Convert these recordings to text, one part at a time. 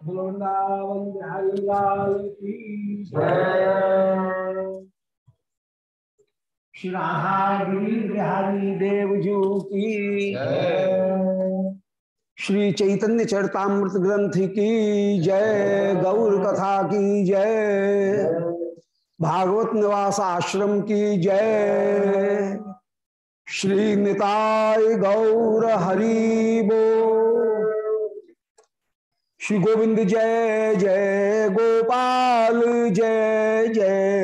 वृंदावन बिहारी की श्री राधा गिरी बिहारी देवजू की श्री चैतन्य चरतामृत ग्रंथ की जय, गौर कथा की जय, भागवत निवास आश्रम की जय। श्री निताय गौर हरि बो। श्री गोविंद जय जय गोपाल, जय जय।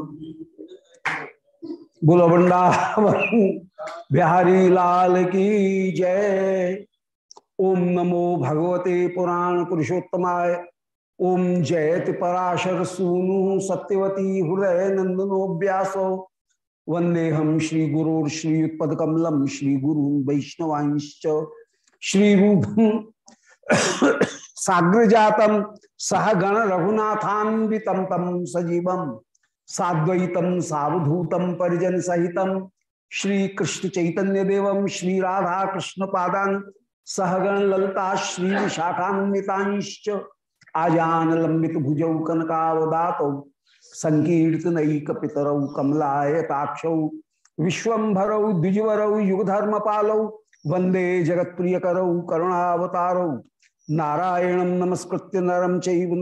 बोलो वृंदावन बिहारी लाल की जय। ओम नमो भगवते पुराण पुरुषोत्तमाय। ओम जयति पराशर सूनु, सत्यवती हृदय नंदनो व्यासो। वंदे हम श्री गुरु श्रीयुत्पद कमलम, श्री गुरु वैष्णवांश्च। श्री साग्र जातम सह गण रघुनाथान्वितम तम सजीवम। साद्वैतम सावधूतम परिजन सहितम श्री कृष्ण चैतन्य देवम श्री राधा कृष्ण पादान सहगण ललता श्री विशाखान्विताश्च आजान लंबित भुजौ कनकावदात संकीर्तनक पितरौ कमलायताक्षौ विश्वभरौ द्विजवरौ युगधर्म पालौ वंदे जगत प्रिय करौ करुणावतारौ। नारायणं नमस्कृत्य नरम चैव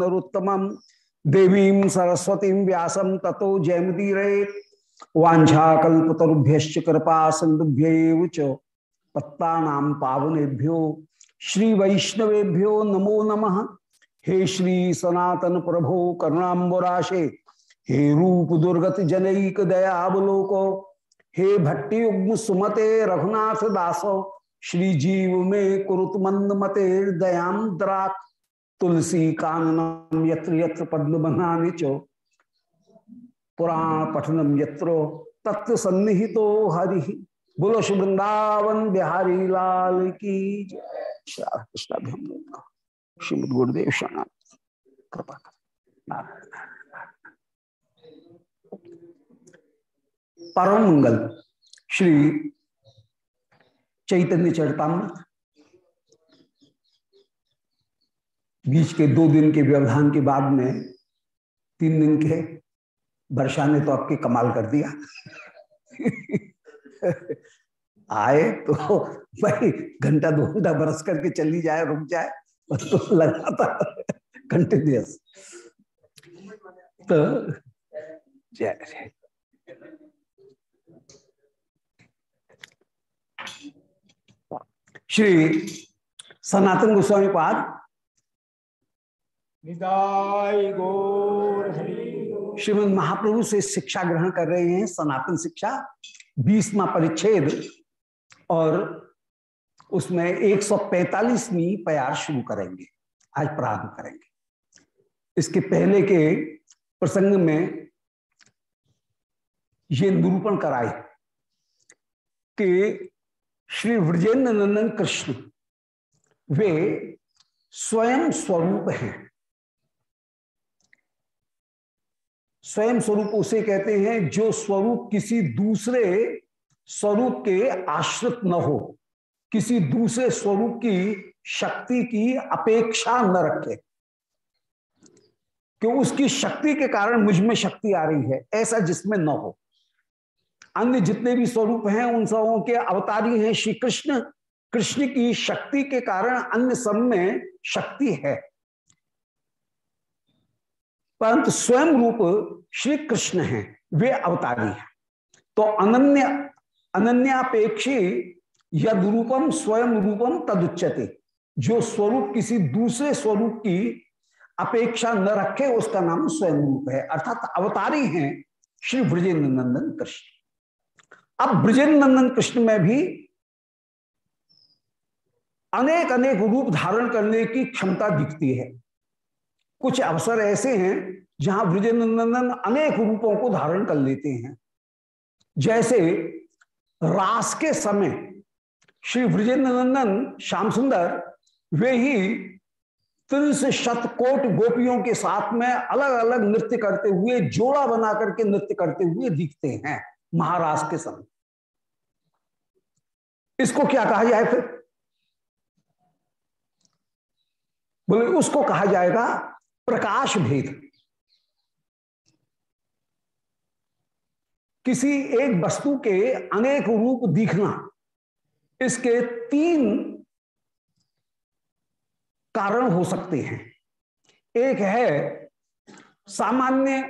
देवीं सरस्वतीं व्यासं ततो जयमुदीरये वाञ्छाकल्पतरुभ्यश्च कृपा सिन्धुभ्यैव च पत्तानां पावनेभ्यो। श्री वैष्णवेभ्यो नमो नमः। हे श्री सनातन प्रभो करुणाबराशे हे रूप दुर्गत जनैक दयावलोको, हे भट्टी उग्म सुमते रघुनाथ दासो, श्री जीव में कुरुत मंद मते दयाम द्राक तुलसी काननम यत्र यत्र पद्म बनाने चो। पुराण पठनम यत्रो तत्व सन्निहितो हरि। बोलो श्री वृंदावन बिहारी लाल की श्रीमद गुरुदेव शरण कृपा परम मंगल श्री चैतन्य चरतामृत। बीच के दो दिन के व्यवधान के बाद में तीन दिन के वर्षा ने तो आपके कमाल कर दिया। आए तो भाई घंटा दो घंटा बरस करके चली जाए, रुक जाए तो लगा था कंटिन्यूस तो जय श्री सनातन गोस्वामी पाद श्रीमद महाप्रभु से शिक्षा ग्रहण कर रहे हैं, सनातन शिक्षा, बीसवा परिच्छेद, और उसमें 145वीं प्यार शुरू करेंगे, आज प्रारंभ करेंगे। इसके पहले के प्रसंग में ये निरूपण कराए कि श्री ब्रजेंद्र नंदन कृष्ण, वे स्वयं स्वरूप हैं। स्वयं स्वरूप उसे कहते हैं, जो स्वरूप किसी दूसरे स्वरूप के आश्रित न हो, किसी दूसरे स्वरूप की शक्ति की अपेक्षा न रखे। कि उसकी शक्ति के कारण मुझमें शक्ति आ रही है, ऐसा जिसमें न हो। अन्य जितने भी स्वरूप हैं, उन सबों के अवतारी हैं श्री कृष्ण। कृष्ण की शक्ति के कारण अन्य सब में शक्ति है। परंतु स्वयं रूप श्री कृष्ण हैं, वे अवतारी हैं। तो अनन्य, अनन्यापेक्षी यद रूपम स्वयं रूपम तदुच्यते। जो स्वरूप किसी दूसरे स्वरूप की अपेक्षा न रखे, उसका नाम स्वयं रूप है। अर्थात अवतारी हैं श्री ब्रजेंद्र नंदन कृष्ण। अब ब्रजेंद्र नंदन कृष्ण में भी अनेक अनेक रूप धारण करने की क्षमता दिखती है। कुछ अवसर ऐसे हैं जहाँ ब्रजेंद्र अनेक रूपों को धारण कर लेते हैं। जैसे रास के समय श्री ब्रजेंद्र नंदन श्याम सुंदर, वे ही त्रिश शतकोट गोपियों के साथ में अलग अलग नृत्य करते हुए जोड़ा बना करके नृत्य करते हुए दिखते हैं महाराज के समय। इसको क्या कहा जाए फिर? बोले, उसको कहा जाएगा प्रकाश भेद। किसी एक वस्तु के अनेक रूप दिखना, इसके तीन कारण हो सकते हैं। एक है सामान्य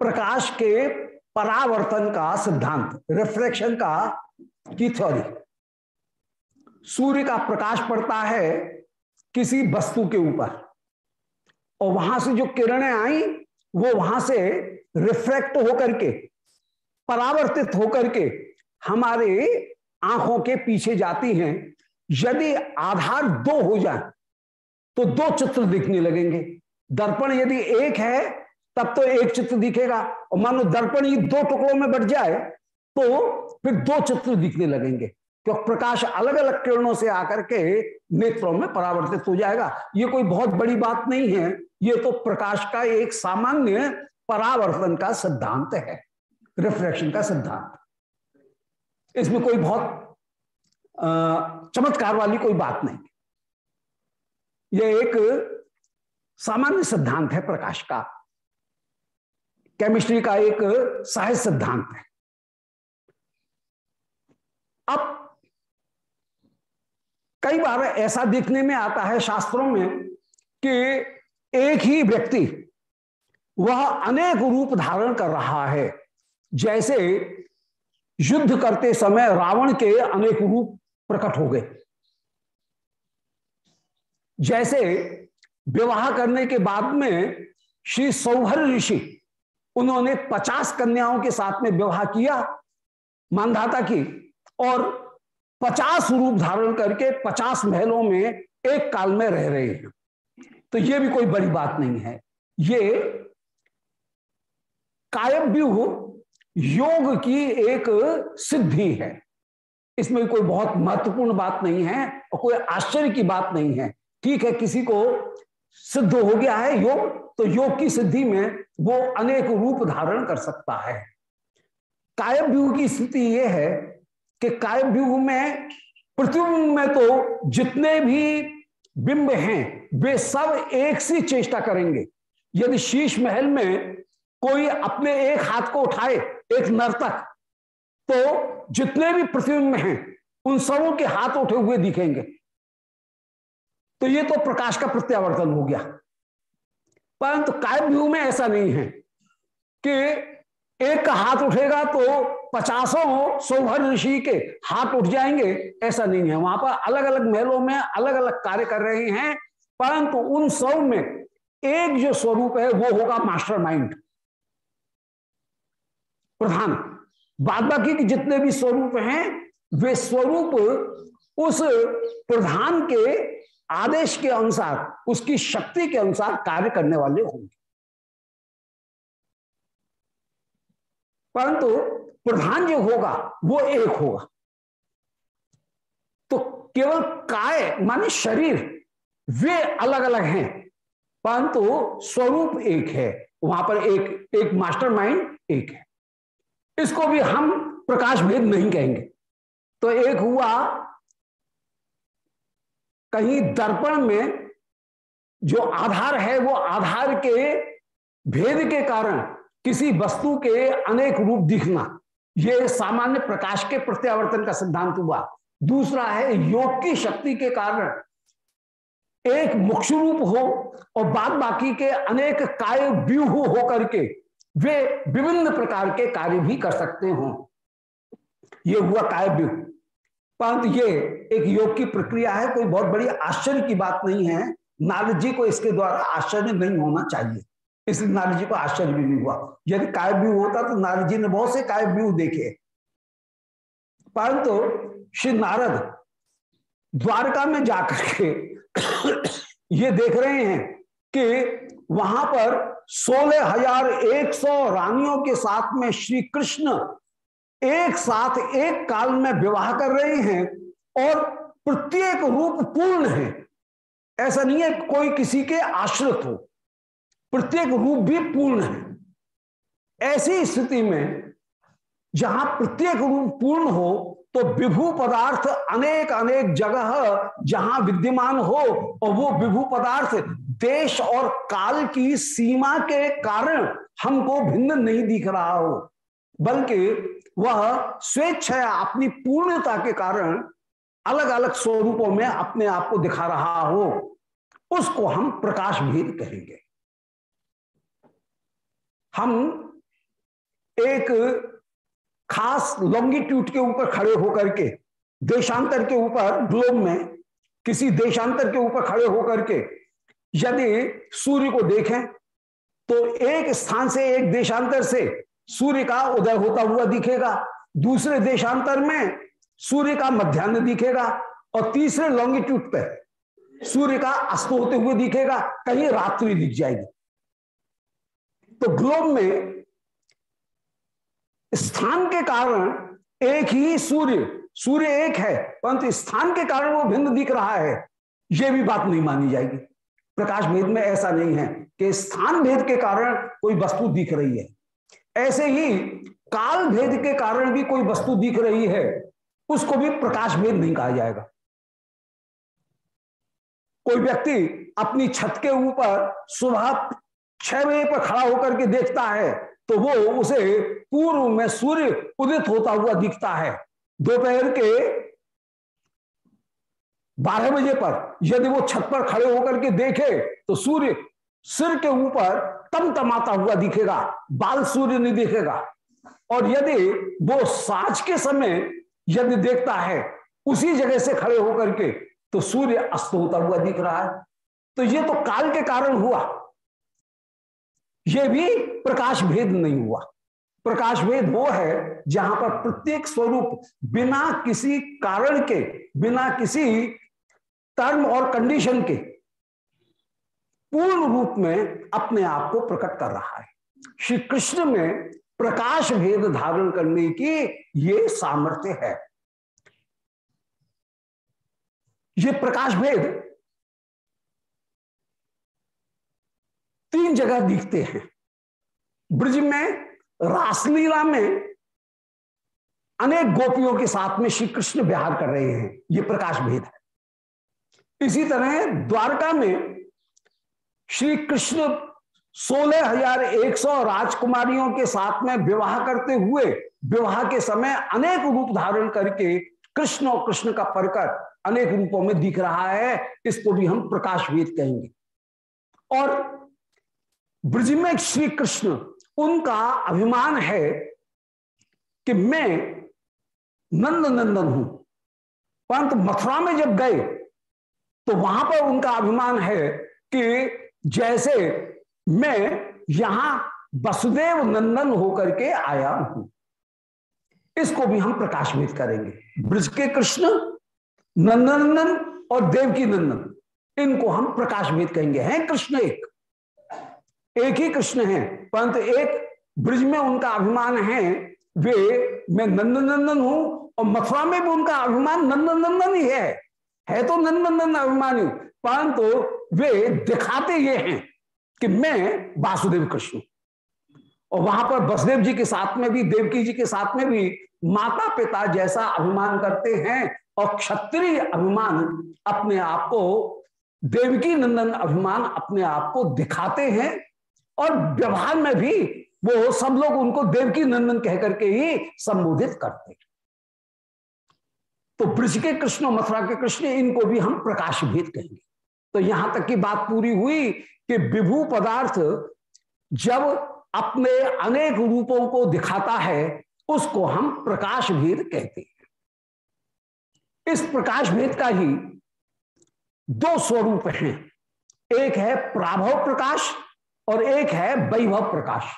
प्रकाश के परावर्तन का सिद्धांत रिफ्लेक्शन का की थ्योरी सूर्य का प्रकाश पड़ता है किसी वस्तु के ऊपर। और वहाँ से जो किरणें आई, वो वहाँ से रिफ्लेक्ट होकर के, परावर्तित होकर के हमारे आँखों के पीछे जाती हैं। यदि आधार दो हो जाए तो दो चित्र दिखने लगेंगे। दर्पण यदि एक है, तब तो एक चित्र दिखेगा। और मानो दर्पण ही दो टुकड़ों में बढ़ जाए तो फिर दो चित्र दिखने लगेंगे। क्योंकि प्रकाश अलग अलग किरणों से आकर के नेत्रों में परावर्तित हो जाएगा। ये कोई बहुत बड़ी बात नहीं है। ये तो प्रकाश का एक सामान्य परावर्तन का सिद्धांत है रिफ्लेक्शन का सिद्धांत। इसमें कोई बहुत चमत्कार वाली कोई बात नहीं। यह एक सामान्य सिद्धांत है प्रकाश का। केमिस्ट्री का एक सहज सिद्धांत है। अब, कई बार ऐसा देखने में आता है शास्त्रों में कि एक ही व्यक्ति वह अनेक रूप धारण कर रहा है। जैसे युद्ध करते समय रावण के अनेक रूप प्रकट हो गए। जैसे विवाह करने के बाद में श्री सौभर ऋषि, उन्होंने पचास कन्याओं के साथ में विवाह किया मानधाता की और पचास रूप धारण करके पचास महलों में एक काल में रह रहे हैं। तो ये भी कोई बड़ी बात नहीं है। ये कायव्यूह योग की एक सिद्धि है। इसमें कोई बहुत महत्वपूर्ण बात नहीं है और कोई आश्चर्य की बात नहीं है। ठीक है, किसी को सिद्ध हो गया है योग तो योग की सिद्धि में वो अनेक रूप धारण कर सकता है। कायव्यूह की स्थिति ये है कि कायव्यूह में, प्रतिबिंब में तो जितने भी बिंब हैं, वे सब एक सी चेष्टा करेंगे। यदि शीश महल में कोई अपने एक हाथ को उठाए, एक नर्तक तो जितने भी प्रतिबिंब हैं, उन सबों के हाथ उठे हुए दिखेंगे। तो ये तो प्रकाश का प्रत्यावर्तन हो गया। परंतु कायम व्यू में ऐसा नहीं है कि एक का हाथ उठेगा तो पचासों सौभर ऋषि के हाथ उठ जाएँगे, ऐसा नहीं है। वहाँ पर अलग अलग महलों में अलग अलग कार्य कर रहे हैं, परंतु उन सब में एक जो स्वरूप है, वो होगा मास्टर माइंड प्रधान बाद बाकी के जितने भी स्वरूप हैं, वे स्वरूप उस प्रधान के आदेश के अनुसार, उसकी शक्ति के अनुसार कार्य करने वाले होंगे। परंतु प्रधान जो होगा, वो एक होगा। तो केवल काय माने शरीर, वे अलग अलग हैं, परंतु स्वरूप एक है। वहाँ पर एक एक मास्टर माइंड एक है। इसको भी हम प्रकाश भेद नहीं कहेंगे। तो एक हुआ, कहीं दर्पण में जो आधार है, वो आधार के भेद के कारण किसी वस्तु के अनेक रूप दिखना। ये सामान्य प्रकाश के प्रत्यावर्तन का सिद्धांत हुआ। दूसरा है, योग की शक्ति के कारण एक मुख्य रूप हो और बाद बाकी के अनेक काय व्यूह हो करके वे विभिन्न प्रकार के कार्य भी कर सकते हो। ये हुआ काय व्यूह। परंतु ये एक योग की प्रक्रिया है, कोई बहुत बड़ी आश्चर्य की बात नहीं है। नारद जी को इसके द्वारा आश्चर्य नहीं होना चाहिए। इसलिए नारद जी को आश्चर्य भी नहीं हुआ। यदि काय व्यू होता तो नारद जी ने बहुत से काय व्यू देखे। परंतु तो श्री नारद द्वारका में जाकर के ये देख रहे हैं कि वहाँ पर सोलह हज़ार एक सौ रानियों के साथ में श्री कृष्ण एक साथ एक काल में विवाह कर रहे हैं और प्रत्येक रूप पूर्ण है। ऐसा नहीं है कोई किसी के आश्रित हो। प्रत्येक रूप भी पूर्ण है। ऐसी स्थिति में जहाँ प्रत्येक रूप पूर्ण हो तो विभू पदार्थ अनेक अनेक जगह जहाँ विद्यमान हो, और वो विभू पदार्थ देश और काल की सीमा के कारण हमको भिन्न नहीं दिख रहा हो, बल्कि वह स्वेच्छा अपनी पूर्णता के कारण अलग अलग स्वरूपों में अपने आप को दिखा रहा हो। उसको हम प्रकाश भेद कहेंगे। हम एक खास लॉन्गिट्यूड के ऊपर खड़े होकर के, देशांतर के ऊपर ग्लोब में, किसी देशांतर के ऊपर खड़े होकर के यदि सूर्य को देखें तो एक स्थान से एक देशांतर से सूर्य का उदय होता हुआ दिखेगा। दूसरे देशांतर में सूर्य का मध्यान्ह दिखेगा और तीसरे लॉन्गिट्यूड पर सूर्य का अस्त होते हुए दिखेगा। कहीं रात्रि दिख जाएगी। तो ग्लोब में स्थान के कारण एक ही सूर्य सूर्य एक है, परंतु स्थान के कारण वो भिन्न दिख रहा है। यह भी बात नहीं मानी जाएगी। प्रकाश भेद में ऐसा नहीं है कि स्थान भेद के कारण कोई वस्तु दिख रही है। ऐसे ही काल भेद के कारण भी कोई वस्तु दिख रही है, उसको भी प्रकाश भेद नहीं कहा जाएगा। कोई व्यक्ति अपनी छत के ऊपर सुबह छह बजे पर खड़ा होकर के देखता है तो वो उसे पूर्व में सूर्य उदित होता हुआ दिखता है। दोपहर के बारह बजे पर यदि वो छत पर खड़े होकर के देखे तो सूर्य सिर के ऊपर तम तमाता हुआ दिखेगा, बाल सूर्य नहीं दिखेगा। और यदि वो साज के समय यदि देखता है, उसी जगह से खड़े होकर के तो सूर्य अस्त होता हुआ दिख रहा है। तो ये तो काल के कारण हुआ। यह भी प्रकाश भेद नहीं हुआ। प्रकाश भेद वो है जहाँ पर प्रत्येक स्वरूप बिना किसी कारण के, बिना किसी टर्म और कंडीशन के पूर्ण रूप में अपने आप को प्रकट कर रहा है। श्री कृष्ण में प्रकाश भेद धारण करने की ये सामर्थ्य है। ये प्रकाश भेद तीन जगह दिखते हैं। ब्रज में, रासलीला में अनेक गोपियों के साथ में श्री कृष्ण विहार कर रहे हैं। ये प्रकाश भेद है। इसी तरह द्वारका में श्री कृष्ण सोलह हज़ार एक सौ राजकुमारियों के साथ में विवाह करते हुए, विवाह के समय अनेक रूप धारण करके कृष्ण और कृष्ण का परकर अनेक रूपों में दिख रहा है। इसको भी हम प्रकाश भेद कहेंगे। और ब्रज में श्री कृष्ण, उनका अभिमान है कि मैं नंद नंदन हूँ। परंतु मथुरा में जब गए तो वहाँ पर उनका अभिमान है कि जैसे मैं यहाँ वसुदेव नंदन होकर के आया हूँ। इसको भी हम प्रकाशित करेंगे। ब्रज के कृष्ण, नंदनंदन और देवकी नंदन, इनको हम प्रकाशभेद कहेंगे हैं कृष्ण एक। एक ही कृष्ण है, परंतु एक ब्रिज में उनका अभिमान है, वे, मैं नंदनंदन हूँ और मथुरा में भी उनका अभिमान नंदनंदन ही है। है तो नंदनंदन अभिमानी, परंतु वे दिखाते ये हैं कि मैं वासुदेव कृष्ण और वहाँ पर बसदेव जी के साथ में भी, देवकी जी के साथ में भी माता पिता जैसा अभिमान करते हैं और क्षत्रिय अभिमान अपने आप को, देवकी नंदन अभिमान अपने आप को दिखाते हैं। और व्यवहार में भी वो सब लोग उनको देवकी नंदन कहकर के ही संबोधित करते तो ब्रज के कृष्ण, मथुरा के कृष्ण, इनको भी हम प्रकाश भेद कहेंगे। तो यहाँ तक की बात पूरी हुई कि विभू पदार्थ जब अपने अनेक रूपों को दिखाता है, उसको हम प्रकाश भेद कहते हैं। इस प्रकाश भेद का ही दो स्वरूप हैं। एक है प्राभव प्रकाश और एक है वैभव प्रकाश।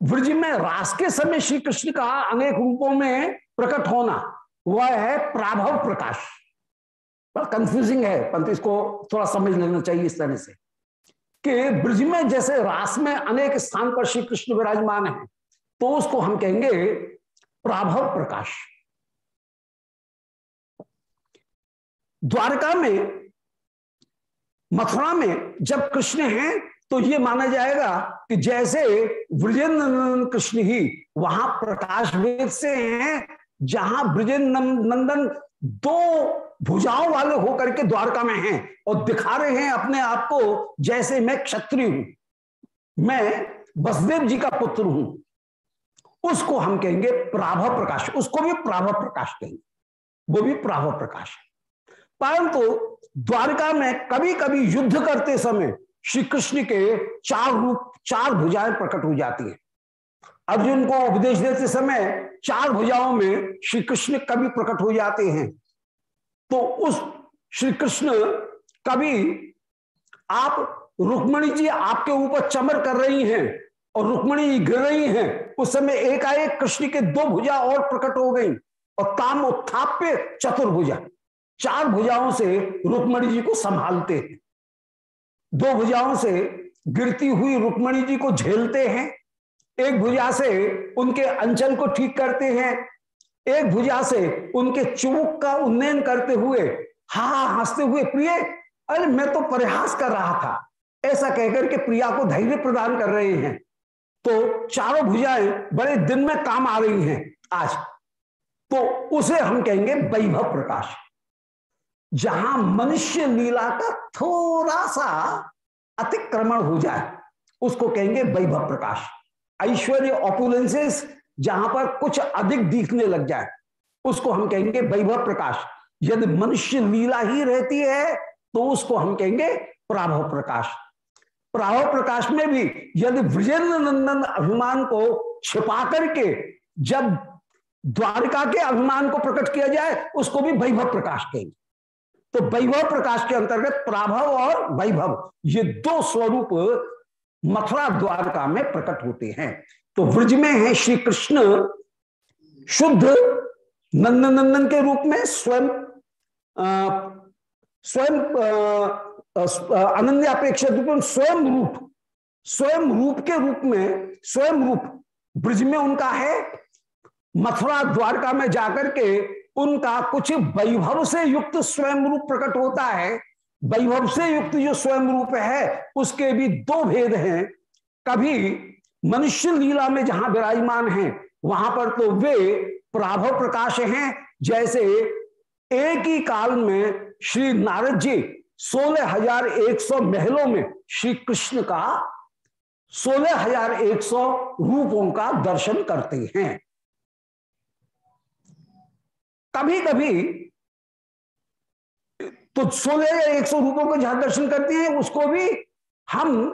ब्रज में रास के समय श्री कृष्ण का अनेक रूपों में प्रकट होना, वह है प्राभव प्रकाश। पर कंफ्यूजिंग है, परंतु इसको थोड़ा समझ लेना चाहिए इस तरह से कि ब्रज में जैसे रास में अनेक स्थान पर श्री कृष्ण विराजमान है तो उसको हम कहेंगे प्राभव प्रकाश। द्वारका में मथुरा में जब कृष्ण हैं तो ये माना जाएगा कि जैसे ब्रजेंद्र नंदन कृष्ण ही वहाँ प्रकाश वेद से हैं, जहाँ ब्रजेंद्र नंदन दो भुजाओं वाले होकर के द्वारका में हैं और दिखा रहे हैं अपने आप को जैसे मैं क्षत्रिय हूँ, मैं बसदेव जी का पुत्र हूँ। उसको हम कहेंगे प्राभव प्रकाश, उसको भी प्राभव प्रकाश कहेंगे, वो भी प्राभव प्रकाश है। परंतु द्वारका में कभी कभी युद्ध करते समय श्री कृष्ण के चार रूप, चार भुजाएँ प्रकट हो जाती हैं। अर्जुन को उपदेश देते समय चार भुजाओं में श्री कृष्ण कभी प्रकट हो जाते हैं। तो उस श्री कृष्ण कभी आप रुक्मणी जी आपके ऊपर चमर कर रही हैं और रुक्मणी जी गिर रही हैं, उस समय एकाएक कृष्ण के दो भुजा और प्रकट हो गई और ताम उत्थाप्य चतुर्भुजा। चार भुजाओं से रुक्मणी जी को संभालते हैं। दो भुजाओं से गिरती हुई रुक्मणी जी को झेलते हैं। एक भुजा से उनके अंचल को ठीक करते हैं। एक भुजा से उनके चुमुक का उन्नयन करते हुए हा हँसते हुए, प्रिय, अरे मैं तो प्रयास कर रहा था। ऐसा कहकर के प्रिया को धैर्य प्रदान कर रहे हैं। तो चारों भुजाएँ बड़े दिन में काम आ रही हैं आज। तो उसे हम कहेंगे वैभव प्रकाश। जहाँ मनुष्य लीला का थोड़ा सा अतिक्रमण हो जाए, उसको कहेंगे वैभव प्रकाश। ऐश्वर्य ऑपुलेंसेस जहाँ पर कुछ अधिक दिखने लग जाए, उसको हम कहेंगे वैभव प्रकाश। यदि मनुष्य लीला ही रहती है तो उसको हम कहेंगे प्राभव प्रकाश। प्राभव प्रकाश में भी यदि विजेंद्र नंदन अभिमान को छिपा करके, जब द्वारका के अभिमान को प्रकट किया जाए, उसको भी वैभव प्रकाश कहेंगे। तो वैभव प्रकाश के अंतर्गत प्राभव और वैभव, ये दो स्वरूप मथुरा द्वारका में प्रकट होते हैं। तो व्रज में है श्री कृष्ण, शुद्ध नंदन नंदन के रूप में स्वयं स्वयं अनन्य अपेक्षा रूप स्वयं रूप स्वयं रूप के रूप में, स्वयं रूप ब्रज में उनका है। मथुरा द्वारका में जाकर के उनका कुछ वैभव से युक्त स्वयं रूप प्रकट होता है। वैभव से युक्त जो स्वयं रूप है, उसके भी दो भेद हैं। कभी मनुष्य लीला में जहाँ विराजमान है, वहाँ पर तो वे प्राभव प्रकाश हैं। जैसे एक ही काल में श्री नारद जी सोलह हज़ार एक सौ महलों में श्री कृष्ण का सोलह हज़ार एक सौ रूपों का दर्शन करते हैं। कभी कभी तो सोलह या एक सौ रूपों को जहाँ दर्शन करते हैं, उसको भी हम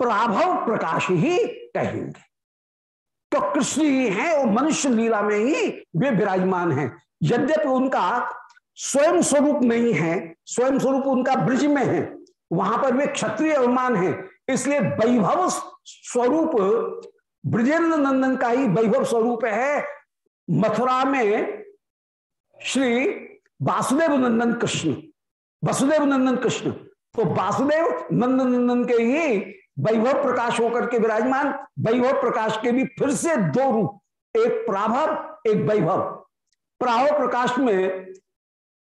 प्राभव प्रकाश ही कहेंगे। तो कृष्ण ही है, और मनुष्य लीला में ही वे विराजमान हैं। यद्यपि उनका स्वयं स्वरूप नहीं है, स्वयं स्वरूप उनका ब्रिज में है, वहाँ पर वे क्षत्रिय अभिमान है, इसलिए वैभव स्वरूप ब्रजेंद्र नंदन का ही वैभव स्वरूप है। मथुरा में श्री वासुदेव नंदन कृष्ण। वसुदेव नंदन कृष्ण। तो वासुदेव नंदन नंदन के ही वैभव प्रकाश होकर के विराजमान, वैभव प्रकाश के भी फिर से दो रूप, एक प्राभव, एक वैभव। प्राभव प्रकाश में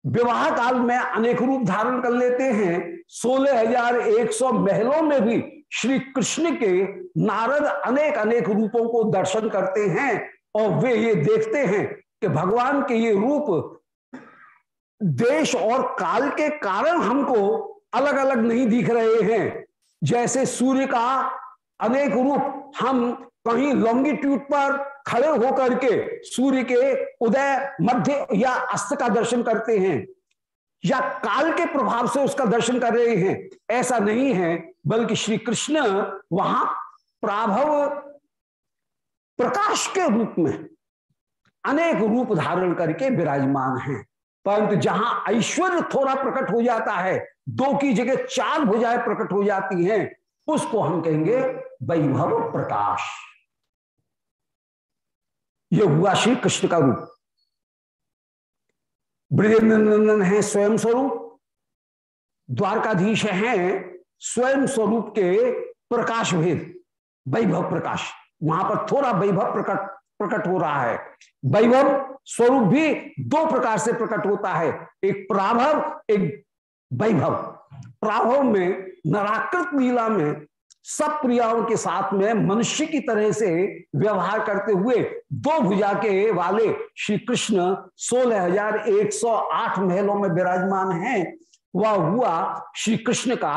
विवाह काल में अनेक रूप धारण कर लेते हैं। सोलह हज़ार एक सौ महलों में भी श्री कृष्ण के नारद अनेक अनेक रूपों को दर्शन करते हैं और वे ये देखते हैं कि भगवान के ये रूप देश और काल के कारण हमको अलग अलग नहीं दिख रहे हैं। जैसे सूर्य का अनेक रूप हम कहीं लॉन्गिट्यूड पर खड़े होकर के सूर्य के उदय, मध्य या अस्त का दर्शन करते हैं या काल के प्रभाव से उसका दर्शन कर रहे हैं। ऐसा नहीं है, बल्कि श्री कृष्ण वहाँ प्राभव प्रकाश के रूप में अनेक रूप धारण करके विराजमान हैं। परंतु जहाँ ऐश्वर्य थोड़ा प्रकट हो जाता है, दो की जगह चार भुजाएँ प्रकट हो जाती हैं, उसको हम कहेंगे वैभव प्रकाश। यह हुआ श्री कृष्ण का रूप। ब्रजेंद्रनंदन है स्वयं स्वरूप द्वारकाधीश हैं स्वयं स्वरूप के प्रकाश भेद, वैभव प्रकाश। वहाँ पर थोड़ा वैभव प्रकट प्रकट हो रहा है। वैभव स्वरूप भी दो प्रकार से प्रकट होता है। एक प्राभव, एक वैभव। प्राभव में नराकृत लीला में सब प्रियाओं के साथ में मनुष्य की तरह से व्यवहार करते हुए दो भुजा के वाले श्री कृष्ण सोलह हज़ार एक सौ आठ महलों में विराजमान हैं। वह हुआ श्री कृष्ण का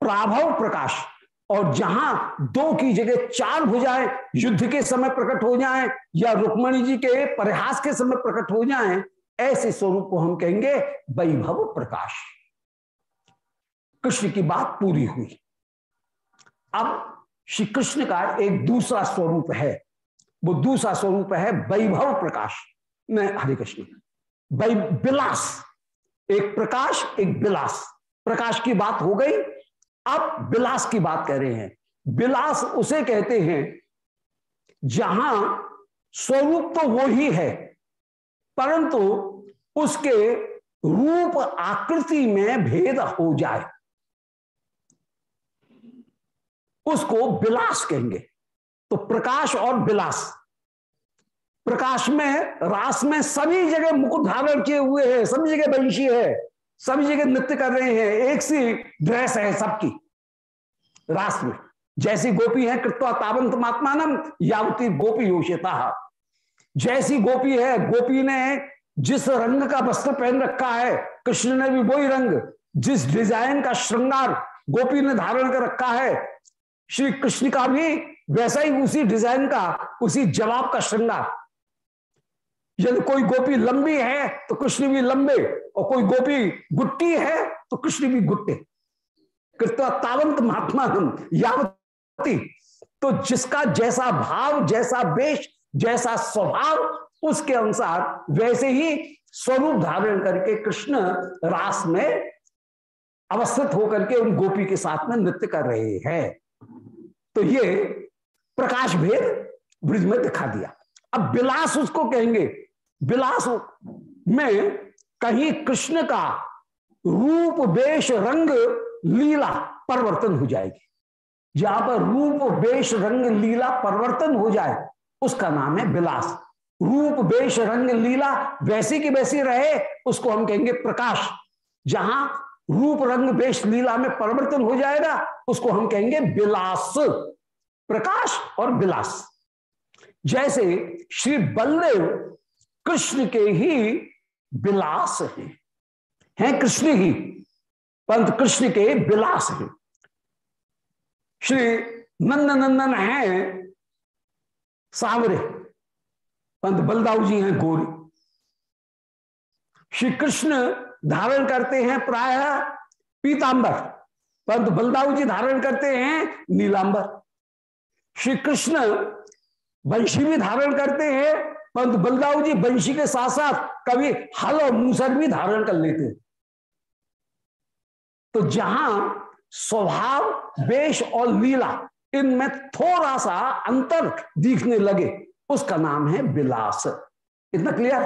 प्राभव प्रकाश। और जहाँ दो की जगह चार भुजाएँ युद्ध के समय प्रकट हो जाएँ, या रुक्मणी जी के प्रयास के समय प्रकट हो जाएँ, ऐसे स्वरूप को हम कहेंगे वैभव प्रकाश। कृष्ण की बात पूरी हुई। अब श्री कृष्ण का एक दूसरा स्वरूप है। वो दूसरा स्वरूप है वैभव प्रकाश। में हरे कृष्ण। बिलास एक प्रकाश, एक बिलास प्रकाश की बात हो गई अब बिलास की बात कर रहे हैं। बिलास उसे कहते हैं, जहाँ स्वरूप तो वो ही है, परंतु उसके रूप आकृति में भेद हो जाए। उसको बिलास कहेंगे। तो प्रकाश और बिलास। प्रकाश में, रास में सभी जगह मुकुट धारण किए हुए हैं, सभी जगह बंशी है। सभी जगह नृत्य कर रहे हैं, एक सी ड्रेस है सबकी। रास में। जैसी गोपी है, कृत्वा तावंत महात्मानम यावती गोपी योषिता। जैसी गोपी है, गोपी ने जिस रंग का वस्त्र पहन रखा है, कृष्ण ने भी वही रंग, जिस डिज़ाइन का श्रृंगार गोपी ने धारण कर रखा है, श्री कृष्ण का भी वैसा ही उसी डिज़ाइन का, उसी जवाब का श्रृंगार। यदि कोई गोपी लंबी है तो कृष्ण भी लंबे, और कोई गोपी गुट्टी है तो कृष्ण भी गुट्टे। कृत्वा तावंत महात्मा हम यावती। तो जिसका जैसा भाव, जैसा वेश, जैसा स्वभाव, उसके अनुसार वैसे ही स्वरूप धारण करके कृष्ण रास में अवस्थित होकर के उन गोपी के साथ में नृत्य कर रहे हैं। तो ये प्रकाश भेद ब्रिज में दिखा दिया। अब विलास उसको कहेंगे विलास में कहीं कृष्ण का रूप, वेश, रंग, लीला परिवर्तन हो जाएगी। जहाँ पर रूप, वेश, रंग, लीला परिवर्तन हो जाए, उसका नाम है विलास रूप, वेश, रंग, लीला वैसी की वैसी रहे, उसको हम कहेंगे प्रकाश। जहाँ रूप, रंग, वेश, लीला में परिवर्तन हो जाएगा, उसको हम कहेंगे विलास प्रकाश और विलास जैसे श्री बलदेव कृष्ण के ही विलास हैं। हैं कृष्ण ही पंत कृष्ण के विलास हैं। श्री नंद नंदन है, सावरे पंत बलदाऊ जी हैं गोरी। श्री कृष्ण धारण करते हैं प्राय पीतांबर, परंतु बलदाऊ जी धारण करते हैं नीलांबर। श्री कृष्ण वंशी भी धारण करते हैं परंतु बलदाऊ जी वंशी के साथ साथ कभी हल और मूसर भी धारण कर लेते। तो जहाँ स्वभाव, वेश और लीला, इनमें थोड़ा सा अंतर दिखने लगे, उसका नाम है विलास। इतना क्लियर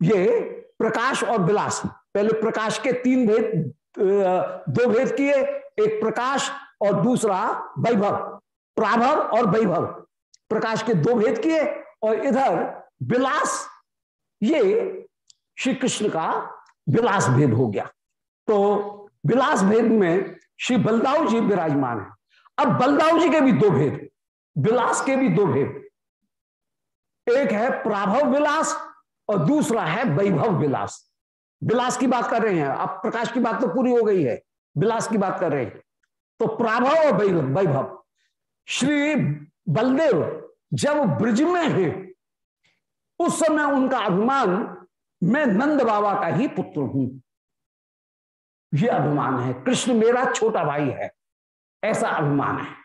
ये प्रकाश और विलास। पहले प्रकाश के तीन भेद दो भेद किए, एक प्रकाश और दूसरा वैभव, प्राभव और वैभव। प्रकाश के दो भेद किए और इधर विलास ये श्री कृष्ण का विलास भेद हो गया। तो विलास भेद में श्री बलदाऊ जी विराजमान है। अब बलदाऊ जी के भी दो भेद विलास के भी दो भेद। एक है प्राभव विलास और दूसरा है वैभव विलास विलास की बात कर रहे हैं, अब प्रकाश की बात तो पूरी हो गई है विलास की बात कर रहे हैं। तो प्राभव और वैभव। श्री बलदेव जब ब्रज में हैं, उस समय उनका अभिमान, मैं नंद बाबा का ही पुत्र हूँ। यह अभिमान है। कृष्ण मेरा छोटा भाई है। ऐसा अभिमान है।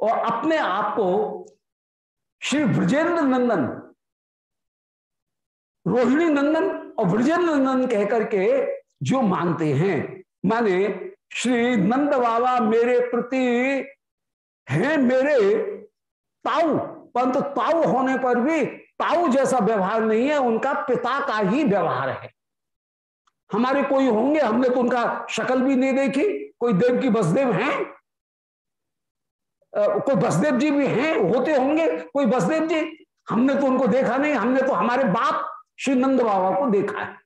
और अपने आप को श्री ब्रजेंद्र नंदन, रोहिणी नंदन और ब्रजेंद्र नंदन कहकर के जो मानते हैं, माने श्री नंद बाबा मेरे प्रति हैं मेरे ताऊ, परंतु ताऊ होने पर भी ताऊ जैसा व्यवहार नहीं है, उनका पिता का ही व्यवहार है। हमारे कोई होंगे, हमने तो उनका शक्ल भी नहीं देखी, कोई देव की बसदेव हैं? कोई बसदेव जी भी हैं, होते होंगे, कोई बसदेव जी? हमने तो उनको देखा नहीं, हमने तो हमारे बाप श्री नंद बाबा को देखा है।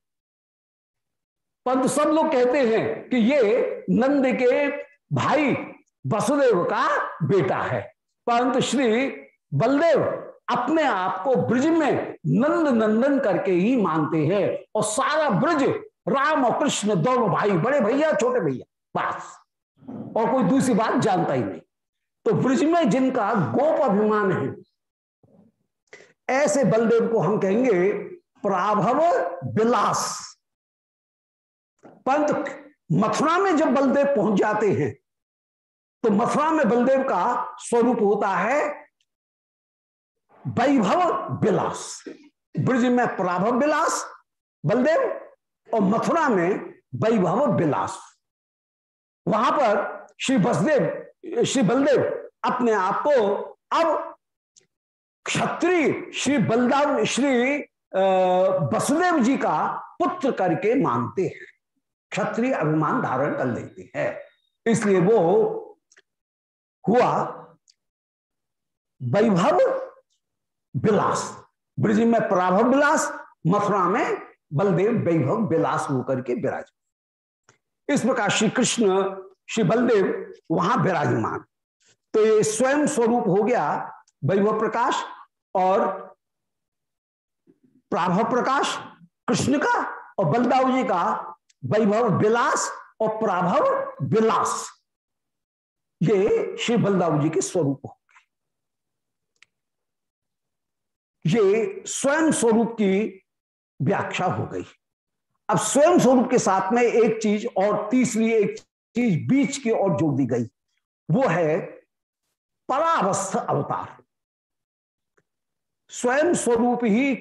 परंतु सब लोग कहते हैं कि ये नंद के भाई वसुदेव का बेटा है। परंतु श्री बलदेव अपने आप को ब्रज में नंद नंदन करके ही मानते हैं और सारा ब्रज राम और कृष्ण दोनों भाई, बड़े भैया, छोटे भैया, बस। और कोई दूसरी बात जानता ही नहीं। तो ब्रज में जिनका गोप अभिमान है, ऐसे बलदेव को हम कहेंगे प्राभव विलास पंत मथुरा में जब बलदेव पहुँच जाते हैं तो मथुरा में बलदेव का स्वरूप होता है वैभव विलास। ब्रज में प्राभव विलास, बलदेव, और मथुरा में वैभव विलास। वहाँ पर श्री बसदेव, श्री बलदेव अपने आप को अब क्षत्रिय श्री बलदाव, श्री वसुदेव जी का पुत्र करके मानते हैं। क्षत्रिय अभिमान धारण कर लेते हैं। इसलिए वो हुआ वैभव विलास। ब्रज में प्राभव विलास, मथुरा में बलदेव वैभव विलास होकर के विराज इस प्रकार श्री कृष्ण श्री बलदेव वहाँ विराजमान। तो ये स्वयं स्वरूप हो गया वैभव प्रकाश और प्राभव प्रकाश, कृष्ण का और बलदाव जी का वैभव विलास और प्राभव विलास। ये श्री बलदाव जी के स्वरूप हो गए। ये स्वयं स्वरूप की व्याख्या हो गई। अब स्वयं स्वरूप के साथ में एक चीज़ और तीसरी एक चीज़ बीच की ओर जोड़ दी गई, वो है परावस्थ अवतार। स्वयं स्वरूप ही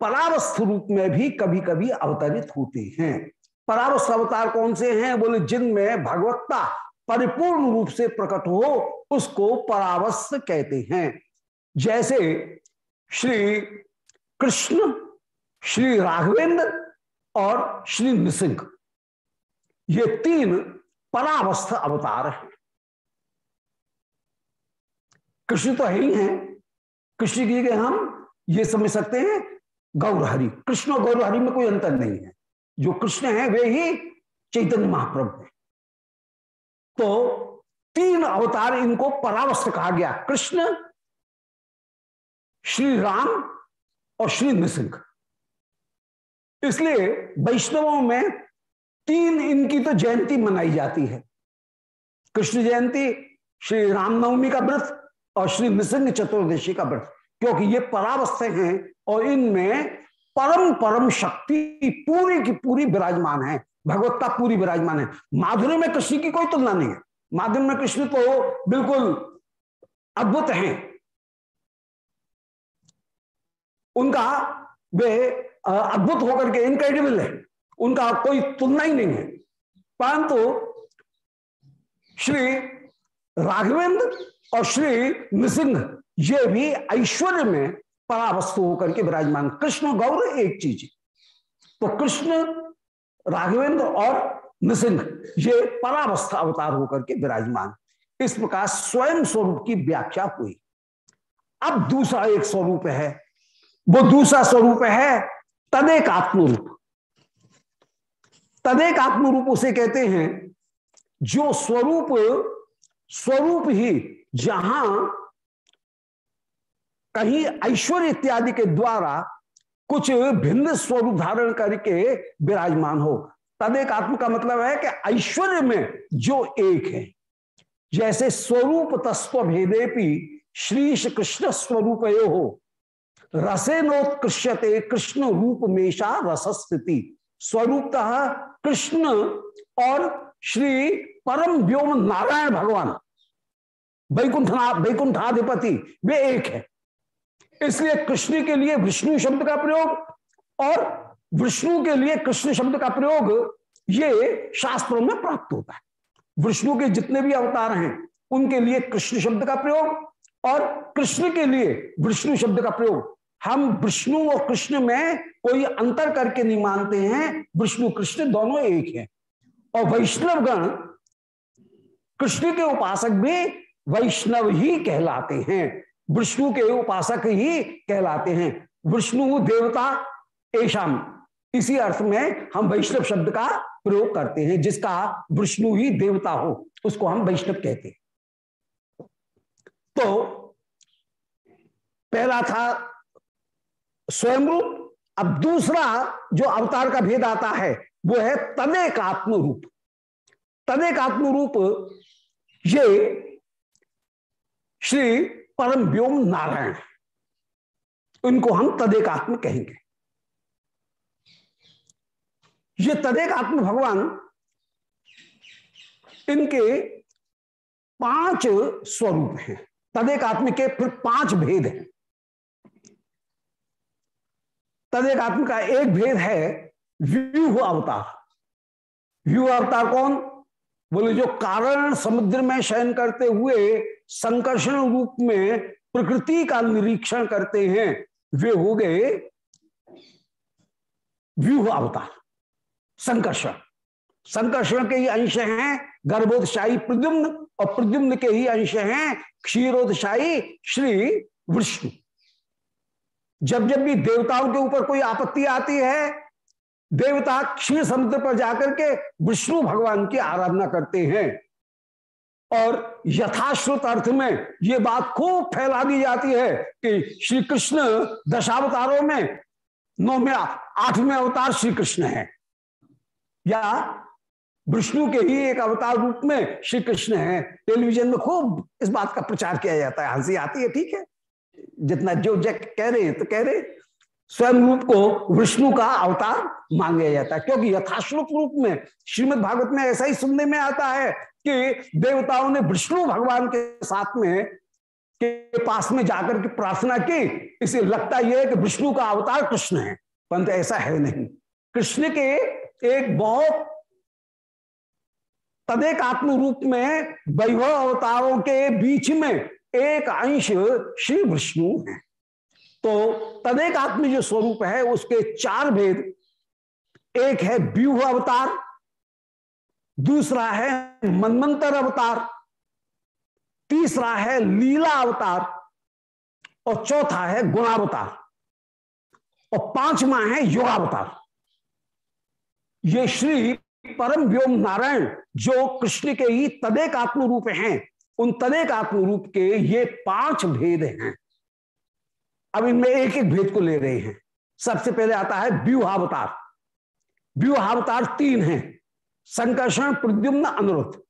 परावस्थ रूप में भी कभी कभी अवतरित होते हैं। परावस्थ अवतार कौन से हैं? बोले, जिनमें भगवत्ता परिपूर्ण रूप से प्रकट हो, उसको परावस्थ कहते हैं। जैसे श्री कृष्ण, श्री राघवेंद्र और श्री नृसिंह, ये तीन परावस्थ अवतार हैं। कृष्ण तो है ही हैं। कृष्ण की के हम ये समझ सकते हैं, गौरहरि। कृष्ण और गौरहरि में कोई अंतर नहीं है। जो कृष्ण है, वे ही चैतन्य महाप्रभु है। तो तीन अवतार इनको परावस्थ कहा गया, कृष्ण श्री राम और श्री नृसिंह। इसलिए वैष्णवों में तीन इनकी तो जयंती मनाई जाती है। कृष्ण जयंती, श्री रामनवमी का व्रत और श्री नृसिंह चतुर्दशी का व्रत, क्योंकि ये परावस्थ हैं और इनमें परम परम शक्ति पूरी की पूरी विराजमान है। भगवत्ता पूरी विराजमान है। माधुर्य में कृष्ण की कोई तुलना नहीं है। माधुर्य में कृष्ण तो बिल्कुल अद्भुत हैं। उनका वे अद्भुत होकर के इनक्रेडिबल है। उनका कोई तुलना ही नहीं है। परंतु तो श्री राघवेंद्र और श्री नृसिंह, ये भी ऐश्वर्य में परावस्तु होकर के विराजमान। कृष्ण गौर एक चीज़ तो कृष्ण राघवेंद्र और नृसिंह, ये परावस्था अवतार होकर के विराजमान। इस प्रकार स्वयं स्वरूप की व्याख्या हुई। अब दूसरा एक स्वरूप है। वो दूसरा स्वरूप है तदेक आत्मरूप। तदेक आत्मरूप उसे कहते हैं, जो स्वरूप स्वरूप ही जहाँ कहीं ऐश्वर्य इत्यादि के द्वारा कुछ भिन्न स्वरूप धारण करके विराजमान हो। तदेक आत्म का मतलब है कि ऐश्वर्य में जो एक है, जैसे स्वरूप तस्व भेदेपी श्री कृष्ण स्वरूप हो। रसे नोत्कृष्यते कृष्ण रूप मेषा रसस्थिति। स्वरूपतः कृष्ण और श्री परम व्योम नारायण भगवान, वैकुंठना वैकुंठाधिपति, वे एक है। इसलिए कृष्ण के लिए विष्णु शब्द का प्रयोग और विष्णु के लिए कृष्ण शब्द का प्रयोग, ये शास्त्रों में प्राप्त होता है। विष्णु के जितने भी अवतार हैं, उनके लिए कृष्ण शब्द का प्रयोग और कृष्ण के लिए विष्णु शब्द का प्रयोग। हम विष्णु और कृष्ण में कोई अंतर करके नहीं मानते हैं। विष्णु कृष्ण दोनों एक हैं। और वैष्णव गण कृष्ण के उपासक भी वैष्णव ही कहलाते हैं। विष्णु के उपासक ही कहलाते हैं। विष्णु देवता ऐशाम इसी अर्थ में हम वैष्णव शब्द का प्रयोग करते हैं, जिसका विष्णु ही देवता हो, उसको हम वैष्णव कहते हैं। तो पहला था स्वयं रूप अब दूसरा जो अवतार का भेद आता है, वो है तदेक आत्म रूप तदेक आत्म रूप ये श्री परम व्योम नारायण। इनको हम तदेक आत्म कहेंगे। ये तदेक आत्म भगवान इनके पाँच स्वरूप हैं। तदेक आत्म के फिर पाँच भेद हैं। तदेक आत्म का एक भेद है, व्यूह अवतार। व्यूह अवतार कौन? बोले जो कारण समुद्र में शयन करते हुए संकर्षण रूप में प्रकृति का निरीक्षण करते हैं, वे हो गए व्यूह अवतार, संकर्षण। संकर्षण के ही अंश हैं गर्भोदशाही प्रद्युम्न और प्रद्युम्न के ही अंश हैं क्षीरोदशाही श्री विष्णु। जब जब भी देवताओं के ऊपर कोई आपत्ति आती है देवता क्षीर समुद्र पर जाकर के विष्णु भगवान की आराधना करते हैं। और यथाश्रुत अर्थ में ये बात खूब फैला दी जाती है कि श्री कृष्ण दशावतारों में नौ में आठवें अवतार श्री कृष्ण है। या विष्णु के ही एक अवतार रूप में श्री कृष्ण है। टेलीविज़न में खूब इस बात का प्रचार किया जाता है। हँसी आती है, ठीक है। जितना जो जग कह रहे हैं तो कह रहे स्वयं रूप को विष्णु का अवतार मान लिया जाता है। क्योंकि यथाश्रुत रूप में श्रीमद भागवत में ऐसा ही सुनने में आता है कि देवताओं ने विष्णु भगवान के साथ में, के पास में जाकर के प्रार्थना की। इसे लगता यह है कि विष्णु का अवतार कृष्ण है, परंतु ऐसा है नहीं। कृष्ण के एक बहुत तदेक आत्म रूप में वैभव अवतारों के बीच में एक अंश श्री विष्णु है। तो तदेक आत्म जो स्वरूप है, उसके चार भेद। एक है व्यूह अवतार, दूसरा है मनमंत्र अवतार, तीसरा है लीला अवतार, और चौथा है गुणावतार। और पांचवा है योगावतार। ये श्री परम व्योम नारायण जो कृष्ण के ही तदेक आत्म रूप हैं, उन तदेक आत्म रूप के ये पाँच भेद हैं। अब इनमें एक एक भेद को ले रहे हैं। सबसे पहले आता है व्यूहावतार। व्यूहावतार तीन हैं। संकर्षण, प्रद्युम्न अनुरुद्ध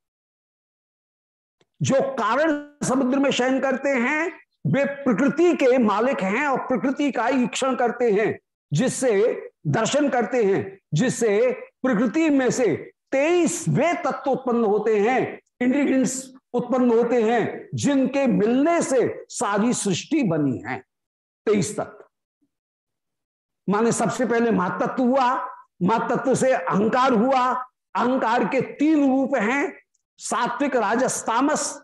जो कारण समुद्र में शयन करते हैं, वे प्रकृति के मालिक हैं और प्रकृति का ईक्षण करते हैं, जिससे दर्शन करते हैं, जिससे प्रकृति में से तेईस वे तत्व उत्पन्न होते हैं इंग्रीडियंट्स उत्पन्न होते हैं, जिनके मिलने से सारी सृष्टि बनी है। तेईस तत्व। माने सबसे पहले महातत्व हुआ, महातत्व से अहंकार हुआ। अहंकार के तीन रूप हैं, सात्विक राजस्तामस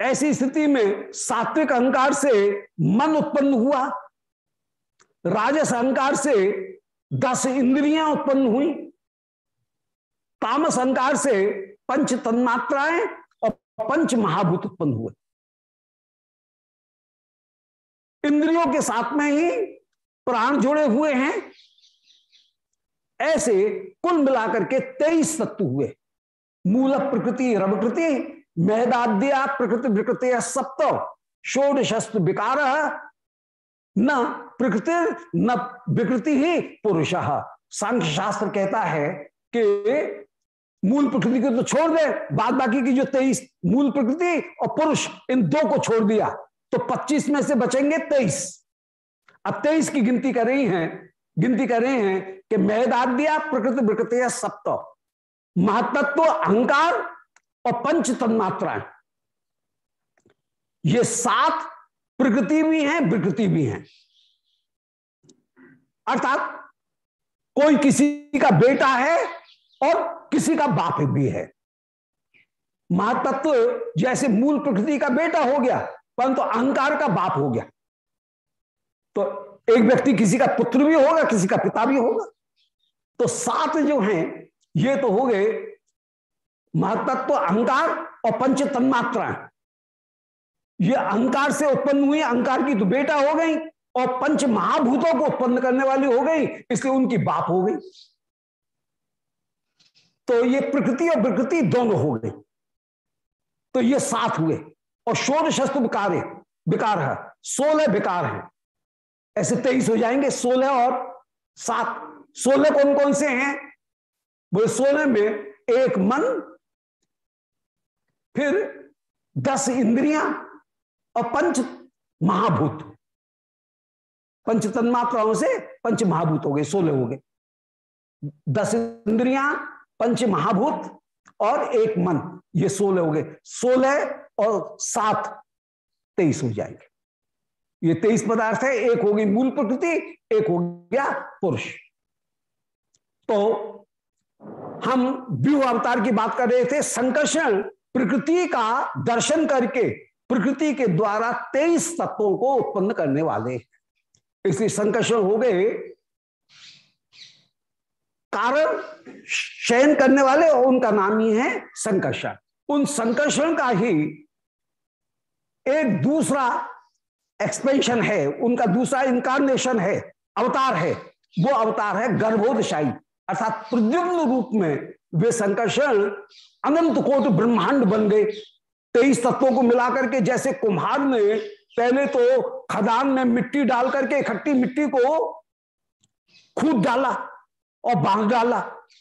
ऐसी स्थिति में सात्विक अहंकार से मन उत्पन्न हुआ। राजस अहंकार से दस इंद्रियाँ उत्पन्न हुई। तामस अहंकार से पंच तन्मात्राएँ और पंच महाभूत उत्पन्न हुए। इंद्रियों के साथ में ही प्राण जुड़े हुए हैं। ऐसे कुल मिलाकर के तेईस तत्व हुए। मूल प्रकृति रवकृति मेहदाद्या प्रकृति, विकृति सप्त, षोडशस्त विकार। न प्रकृति, न विकृति ही पुरुष। सांख्य शास्त्र कहता है कि मूल प्रकृति को तो छोड़ दे, बाद बाकी की जो तेईस मूल प्रकृति और पुरुष, इन दो को छोड़ दिया। तो पच्चीस में से बचेंगे तेईस। अब तेईस की गिनती कर रही हैं, गिनती कर रहे हैं कि दिया, प्रकृति विकृति सप्त। महातत्व, अहंकार और पंच तन्मात्राएँ ये सात प्रकृति भी हैं, विकृति भी हैं। अर्थात कोई किसी का बेटा है और किसी का बाप भी है। महातत्व, जैसे मूल प्रकृति का बेटा हो गया परंतु तो अहंकार का बाप हो गया। तो एक व्यक्ति किसी का पुत्र भी होगा, किसी का पिता भी होगा। तो सात जो हैं, ये तो हो गए महतत्व अहंकार और पंच तन्मात्राएँ ये अहंकार से उत्पन्न हुई, अहंकार की तो बेटा हो गई और पंच महाभूतों को उत्पन्न करने वाली हो गई, इसलिए उनकी बाप हो गई। तो ये प्रकृति और विकृति दोनों हो गई तो ये सात हुए। और शोध शस्त्र विकार विकार है, सोलह विकार है। ऐसे तेईस हो जाएँगे, सोलह और सात। सोलह कौन कौन से हैं? बोले सोलह में एक मन, फिर दस इंद्रियाँ और पंच महाभूत। पंच तन्मात्राओं से पंच महाभूत हो गए, सोलह हो गए। दस इंद्रियाँ, पंच महाभूत और एक मन, ये सोलह हो गए। सोलह और सात तेईस हो जाएँगे। ये तेईस पदार्थ है, एक होगी मूल प्रकृति, एक हो गया पुरुष। तो हम व्यूह अवतार की बात कर रहे थे, संकर्षण प्रकृति का दर्शन करके प्रकृति के द्वारा तेईस तत्वों को उत्पन्न करने वाले इसलिए संकर्षण हो गए, कारण शयन करने वाले और उनका नाम ही है संकर्षण। उन संकर्षण का ही एक दूसरा एक्सपेंशन है, उनका दूसरा इनकारनेशन है, अवतार है। वो अवतार है गर्भोदशाही अर्थात प्रद्युम्न रूप में वे संकर्षण अनंत कोट ब्रह्मांड बन गए। तेईस तत्वों को मिलाकर के जैसे कुम्हार ने पहले तो खदान में मिट्टी डाल करके इकट्ठी मिट्टी को खूद डाला। और बाँध डाला।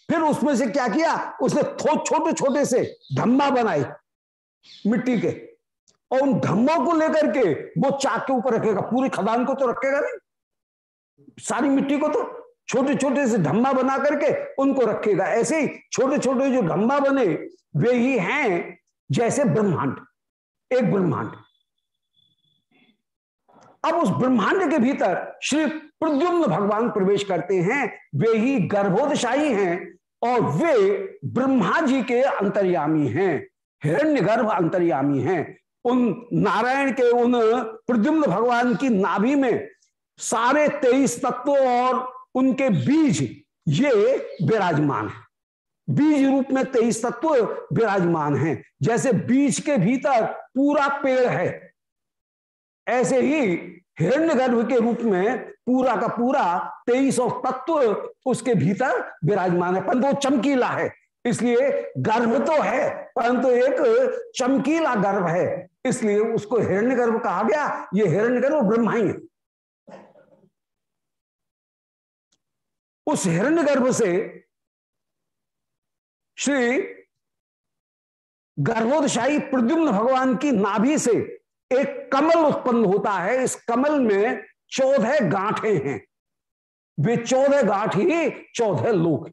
फिर उसमें से क्या किया? उसने छोटे छोटे से धम्मा बनाए मिट्टी के। और उन धम्मों को लेकर के वो चाक के ऊपर रखेगा। पूरी खदान को तो रखेगा नहीं। सारी मिट्टी को तो छोटे छोटे से धम्मा बना करके उनको रखेगा। ऐसे ही छोटे छोटे जो धम्मा बने, वे ही हैं जैसे ब्रह्मांड। एक ब्रह्मांड। अब उस ब्रह्मांड के भीतर श्री प्रद्युम्न भगवान प्रवेश करते हैं, वे ही गर्भोदशाही हैं और वे ब्रह्मा जी के अंतर्यामी हैं हिरण्य गर्भ अंतर्यामी हैं। उन नारायण के उन प्रद्युम्न भगवान की नाभि में सारे तेईस तत्वों और उनके बीज, ये विराजमान है। बीज रूप में तेईस तत्व विराजमान हैं। जैसे बीज के भीतर पूरा पेड़ है, ऐसे ही हिरण्य गर्भ के रूप में पूरा का पूरा तेईस और तत्व उसके भीतर विराजमान है। परंतु वो चमकीला है, इसलिए गर्भ तो है, परंतु एक चमकीला गर्भ है, इसलिए उसको हिरण्य गर्भ कहा गया। ये हिरण्य गर्भ ब्रह्मा ही। है उस हिरण्य गर्भ से श्री गर्भोदशाही प्रद्युम्न भगवान की नाभि से एक कमल उत्पन्न होता है, इस कमल में चौदह गांठे हैं। वे चौदह गांठ ही चौदह लोक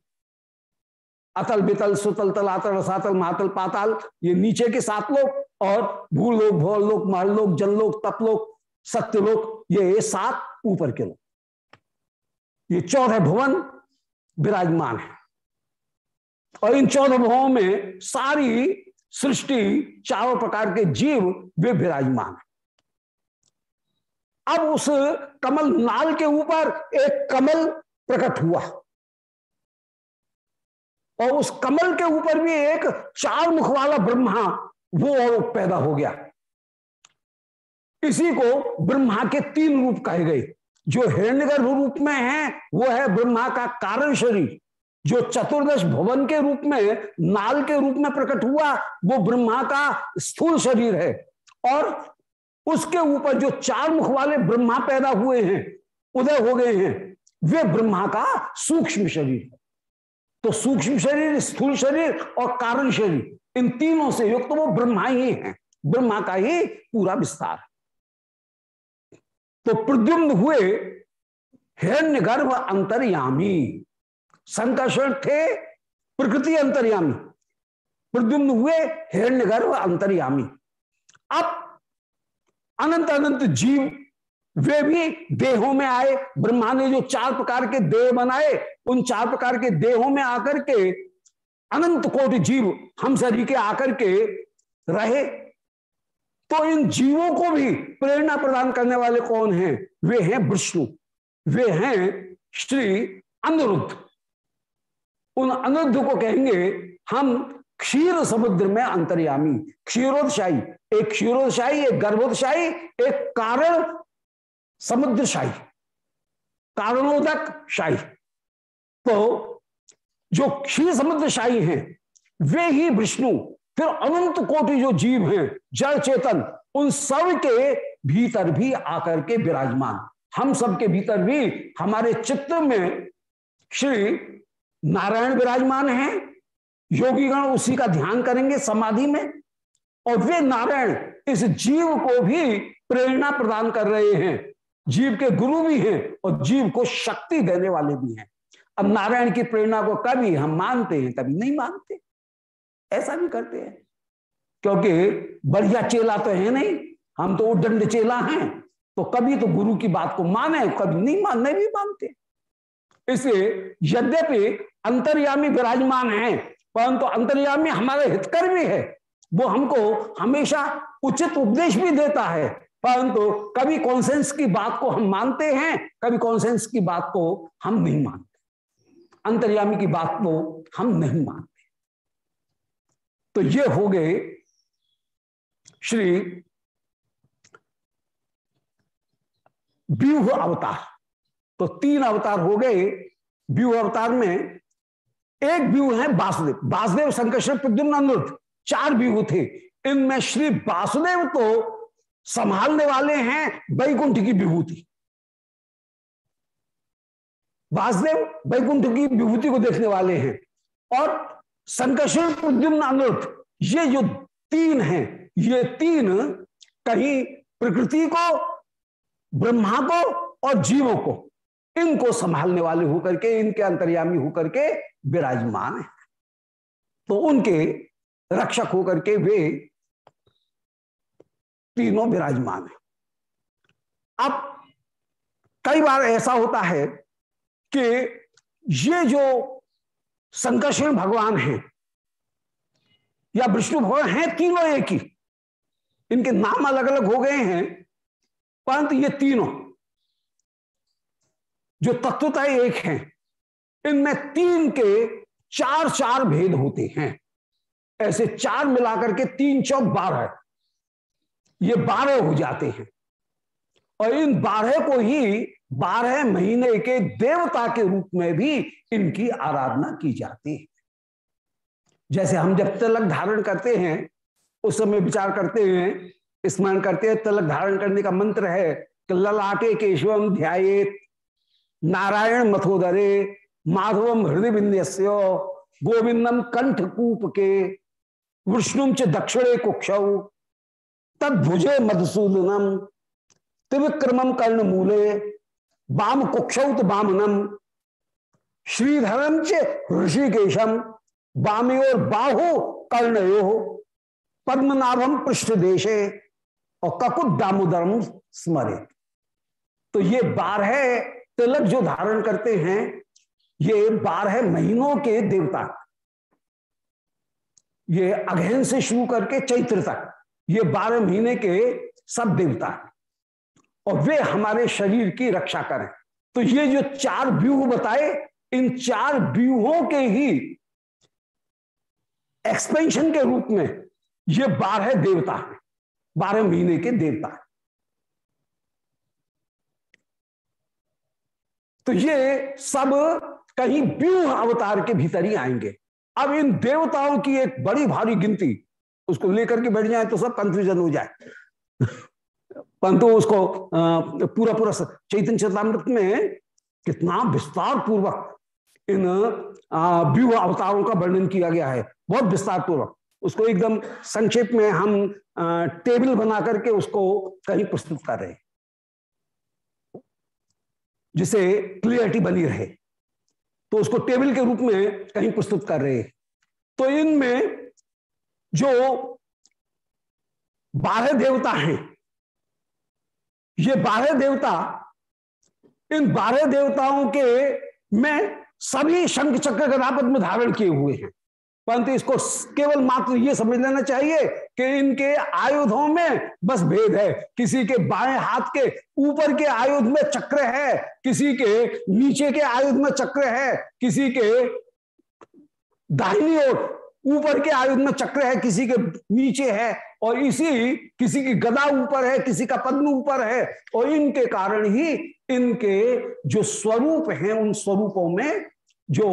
अतल बितल सुतल तलातल रसातल महातल पाताल, ये नीचे के सात लोग और भूलोक भौलोक महलोक, जनलोक, तपलोक, सत्यलोक, ये सात ऊपर के लोग ये चौदह भुवन विराजमान है। और इन चौदह भुवों में सारी सृष्टि चारों प्रकार के जीव वे विराजमान अब उस कमल नाल के ऊपर एक कमल प्रकट हुआ। और उस कमल के ऊपर भी एक चार मुख वाला ब्रह्मा, वो और पैदा हो गया। इसी को ब्रह्मा के तीन रूप कहे गए। जो हिरण्यगर्भ रूप में है, वो है ब्रह्मा का कारण शरीर। जो चतुर्दश भवन के रूप में, नाल के रूप में प्रकट हुआ, वो ब्रह्मा का स्थूल शरीर है। और उसके ऊपर जो चार मुख वाले ब्रह्मा पैदा हुए हैं, उदय हो गए हैं, वे ब्रह्मा का सूक्ष्म शरीर है। तो सूक्ष्म शरीर, स्थूल शरीर और कारण शरीर, इन तीनों से युक्त तो वो ब्रह्मा ही है। ब्रह्मा का ही पूरा विस्तार तो प्रद्युम्न हुए हिरण्य गर्भ अंतर्यामी। संकर्षण थे, प्रकृति अंतर्यामी। प्रद्युम्न हुए हिरण्य गर्भ अंतर्यामी। अब अनंत अनंत जीव, वे भी देहों में आए। ब्रह्मा ने जो चार प्रकार के देह बनाए, उन चार प्रकार के देहों में आकर के अनंत कोटि जीव हम सभी के आकर के रहे। तो इन जीवों को भी प्रेरणा प्रदान करने वाले कौन हैं? वे हैं विष्णु, वे हैं श्री अनिरुद्ध। उन अनिरुद्ध को कहेंगे, हम क्षीर समुद्र में अंतर्यामी, क्षीरोदशाही, एक क्षीरोदशाही, एक गर्भोदशाही, एक कारण समुद्रशाही, कारणोदक शाही। तो जो क्षीर समुद्रशाही हैं, वे ही विष्णु, फिर अनंत कोटि जो जीव हैं, जड़ चेतन, उन सब के भीतर भी आकर के विराजमान। हम सब के भीतर भी, हमारे चित्र में श्री नारायण विराजमान है, योगीगण उसी का ध्यान करेंगे समाधि में, और वे नारायण इस जीव को भी प्रेरणा प्रदान कर रहे हैं। जीव के गुरु भी हैं और जीव को शक्ति देने वाले भी हैं। अब नारायण की प्रेरणा को कभी हम मानते हैं, कभी नहीं मानते। ऐसा भी करते हैं। क्योंकि बढ़िया चेला तो है नहीं, हम तो उदंड चेला हैं तो कभी तो गुरु की बात को माने, कभी नहीं मानने भी मानते। इसलिए यद्यपि अंतर्यामी विराजमान है, परंतु अंतर्यामी हमारे हितकर भी है। वो हमको हमेशा उचित उपदेश भी देता है, परंतु कभी कॉन्सेंस की बात को हम मानते हैं, कभी कॉन्सेंस की बात को हम नहीं मानते। अंतर्यामी की बात को हम नहीं मानते। तो ये हो गए श्री व्यूह अवतार। तो तीन अवतार हो गए। व्यूह अवतार में एक व्यू है वासुदेव। वासुदेव संकर्षण प्रद्युम्न चार व्यू थे। इनमें श्री वासुदेव तो संभालने वाले हैं वैकुंठ की विभूति। वासुदेव वैकुंठ की विभूति को देखने वाले हैं। और संकर्षण प्रद्युम्न अनुरुद्ध ये जो तीन हैं, ये तीन कहीं प्रकृति को, ब्रह्मा को और जीवों को इनको संभालने वाले होकर के, इनके अंतर्यामी होकर के विराजमान है। तो उनके रक्षक होकर के वे तीनों विराजमान है। अब कई बार ऐसा होता है कि ये जो संकर्षण भगवान है या विष्णु भगवान है, तीनों एक ही। इनके नाम अलग अलग हो गए हैं, परंतु ये तीनों जो तत्वता एक हैं, इनमें तीन के चार चार भेद होते हैं। ऐसे चार मिलाकर के तीन चौक बारह ये बारह हो जाते हैं। और इन बारह को ही बारह महीने के देवता के रूप में भी इनकी आराधना की जाती है। जैसे हम जब तिलक धारण करते हैं, उस समय विचार करते हैं, स्मरण करते हैं, तिलक धारण करने का मंत्र है कि ललाटे केशवम ध्यात नारायण मथोदरे माधवम हृदय विन्यस्य गोविंदम कंठ कूप के विष्णु च दक्षिणे कुक्ष, तदभुजे मधुसूदनम त्रिविक्रमम कर्ण मूले बाम कुक्षौत बामनम श्रीधरम च ऋषिकेशम बामयोर बाहु कर्णयो पद्मनाभम पृष्ठ देशे और ककुट दामोदरम स्मरे तो ये बारह तिलक जो धारण करते हैं, ये बारह महीनों के देवता ये अगहन से शुरू करके चैत्र तक, ये बारह महीने के सब देवता और वे हमारे शरीर की रक्षा करें। तो ये जो चार व्यूह बताए, इन चार व्यूहों के ही एक्सपेंशन के रूप में ये बारह देवता है, बारह महीने के देवता है। तो ये सब कहीं व्यूह अवतार के भीतर ही आएँगे। अब इन देवताओं की एक बड़ी भारी गिनती, उसको लेकर के बैठ जाए तो सब कंफ्यूजन हो जाए। परंतु उसको पूरा पूरा चैतन्य चेतामृत में कितना विस्तार पूर्वक इन व्यूह अवतारों का वर्णन किया गया है। बहुत विस्तार पूर्वक उसको एकदम संक्षेप में हम टेबल बना करके उसको कहीं प्रस्तुत कर रहे जिसे क्लियरिटी बनी रहे तो उसको टेबल के रूप में कहीं प्रस्तुत कर रहे तो इनमें जो बारह देवता हैं, ये बारह देवता, इन बारह देवताओं के में सभी शंख चक्र गदापद में धारण किए हुए हैं। परंतु इसको केवल मात्र ये समझ लेना चाहिए कि इनके आयुधों में बस भेद है। किसी के बाएँ हाथ के ऊपर के आयुध में चक्र है, किसी के नीचे के आयुध में चक्र है, किसी के दाहिनी ओर ऊपर के आयुध में चक्र है, किसी के नीचे है और इसी किसी की गदा ऊपर है, किसी का पद्म ऊपर है और इनके कारण ही इनके जो स्वरूप हैं, उन स्वरूपों में जो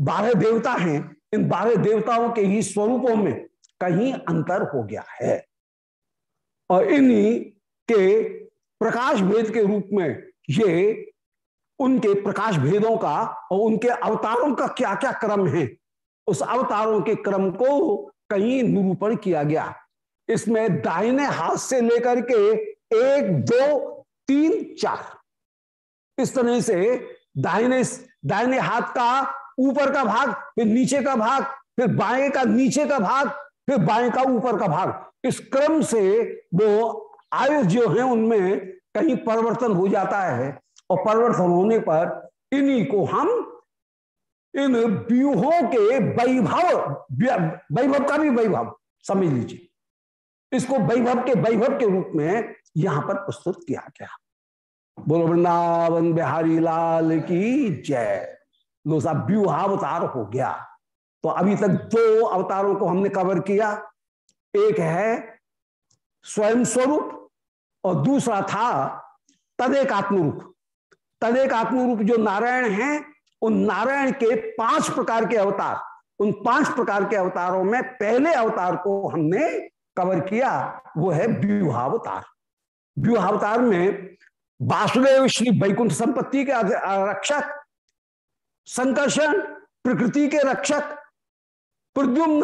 बारह देवता हैं, इन बारह देवताओं के ही स्वरूपों में कहीं अंतर हो गया है। और इन्हीं के प्रकाश भेद के रूप में ये उनके प्रकाश भेदों का और उनके अवतारों का क्या क्या क्रम है, उस अवतारों के क्रम को कहीं निरूपण किया गया। इसमें दाहिने हाथ से लेकर के एक, दो, तीन, चार। इस तरह से दाहिने दाहिने हाथ का ऊपर का भाग, फिर नीचे का भाग, फिर बाएँ का, नीचे का भाग, फिर बाएँ का, ऊपर का भाग। इस क्रम से वो आयु जो है उनमें कहीं परिवर्तन हो जाता है और परिवर्तन होने पर इन्हीं को हम इन व्यूहों के वैभव वैभव का भी वैभव, समझ लीजिए। इसको वैभव के वैभव के रूप में यहाँ पर प्रस्तुत किया गया। बोलो, वृंदावन बिहारी लाल की जय। साहब व्यूहावतार हो गया। तो अभी तक दो अवतारों को हमने कवर किया। एक है स्वयं स्वरूप और दूसरा था तदेक आत्मरूप तदेक आत्मरूप जो नारायण हैं, उन नारायण के पाँच प्रकार के अवतार, उन पाँच प्रकार के अवतारों में पहले अवतार को हमने कवर किया, वो है व्यूहावतार व्यूहावतार में वासुदेव श्री वैकुंठ संपत्ति के रक्षक संकर्षण, प्रकृति के रक्षक, प्रद्युम्न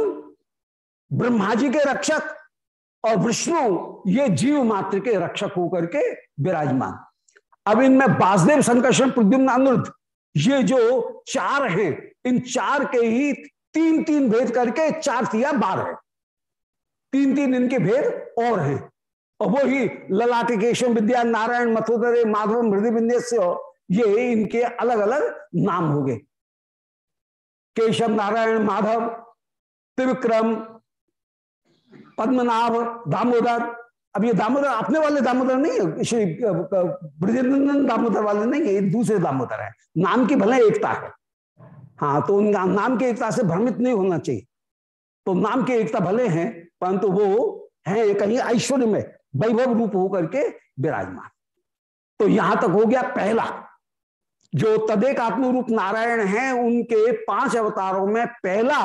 ब्रह्मा जी के रक्षक और विष्णु, ये जीव मात्र के रक्षक होकर के विराजमान। अब इनमें वासुदेव, संकर्षण, प्रद्युम्न, अनुरुद्ध, ये जो चार हैं, इन चार के ही तीन तीन भेद करके चार तिया बारह तीन तीन इनके भेद और हैं। और वो ही ललाट केशव विद्या नारायण मथोदरे माधव मृदि विन्यास्य ये इनके अलग अलग नाम हो गए। केशव नारायण माधव, त्रिविक्रम, पद्मनाभ, दामोदर। अब ये दामोदर, अपने वाले दामोदर नहीं है, श्री ब्रजेंद्र दामोदर वाले नहीं है, ये दूसरे दामोदर है। नाम की भले एकता है। हाँ तो उनका, नाम की एकता से भ्रमित नहीं होना चाहिए। तो नाम की एकता भले हैं, परंतु वो है कहीं ऐश्वर्य में, वैभव रूप होकर के विराजमान। तो यहाँ तक हो गया पहला। जो तदेक आत्म रूप नारायण है, उनके पाँच अवतारों में पहला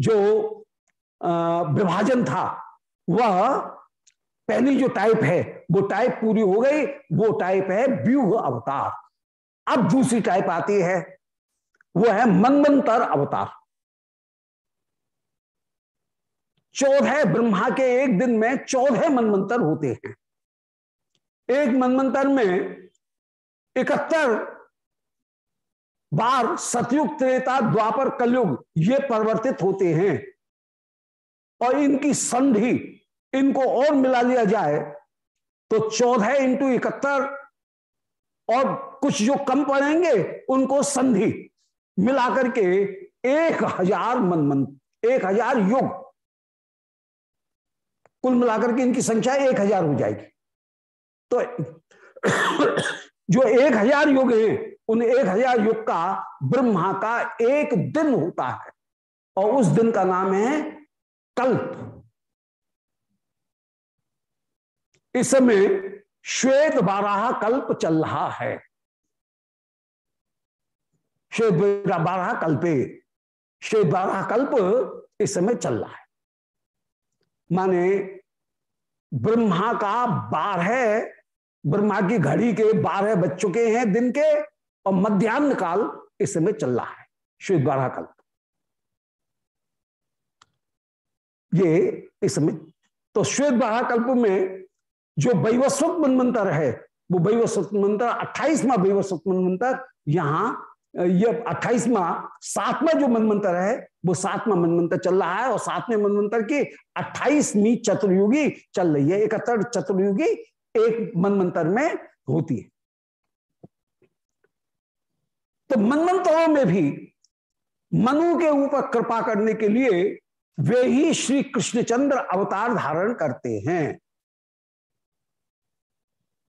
जो विभाजन था, वह पहली जो टाइप है, वो टाइप पूरी हो गई, वो टाइप है व्यूह अवतार। अब दूसरी टाइप आती है वो है मनमंतर अवतार। चौदह ब्रह्मा के एक दिन में चौदह मनमंत्र होते हैं। एक मनमंत्र में इकहत्तर बार सतयुग, त्रेता, द्वापर, कलयुग ये परिवर्तित होते हैं। और इनकी संधि, इनको और मिला लिया जाए तो चौदह इंटू इकहत्तर और कुछ जो कम पड़ेंगे, उनको संधि मिलाकर के एक हज़ार मन मन एक हज़ार युग। कुल मिलाकर के इनकी संख्या एक हज़ार हो जाएगी। तो जो एक हज़ार युग है उन एक हज़ार युग का ब्रह्मा का एक दिन होता है। और उस दिन का नाम है कल्प। इस समय श्वेत बारह कल्प चल रहा है। श्वेत बारह कल्पे, श्वेत बारह कल्प इस समय चल रहा है। माने ब्रह्मा का बारह, ब्रह्मा की घड़ी के बारह बज चुके हैं दिन के और मध्यान्ह काल इस समय चल रहा है श्वेत बारह कल्प ये इस समय तो श्वेत बारह कल्प में जो वैवस्वत मनमंत्र है, वो वैवस्वत मंत्र अट्ठाईसवा वैवस्वत मनमंत्र यहाँ, ये अट्ठाईसवा, सातवा जो मनमंत्र है, वो सातवां मनमंत्र चल रहा है, और सातवें मनमंत्र की अट्ठाईसवीं चतुर्युगी चल रही है इकहत्तर चतुर्युगी एक मनमंत्र में होती है। तो मनमंत्रों में भी मनु के ऊपर कृपा करने के लिए वे ही श्री कृष्णचंद्र अवतार धारण करते हैं।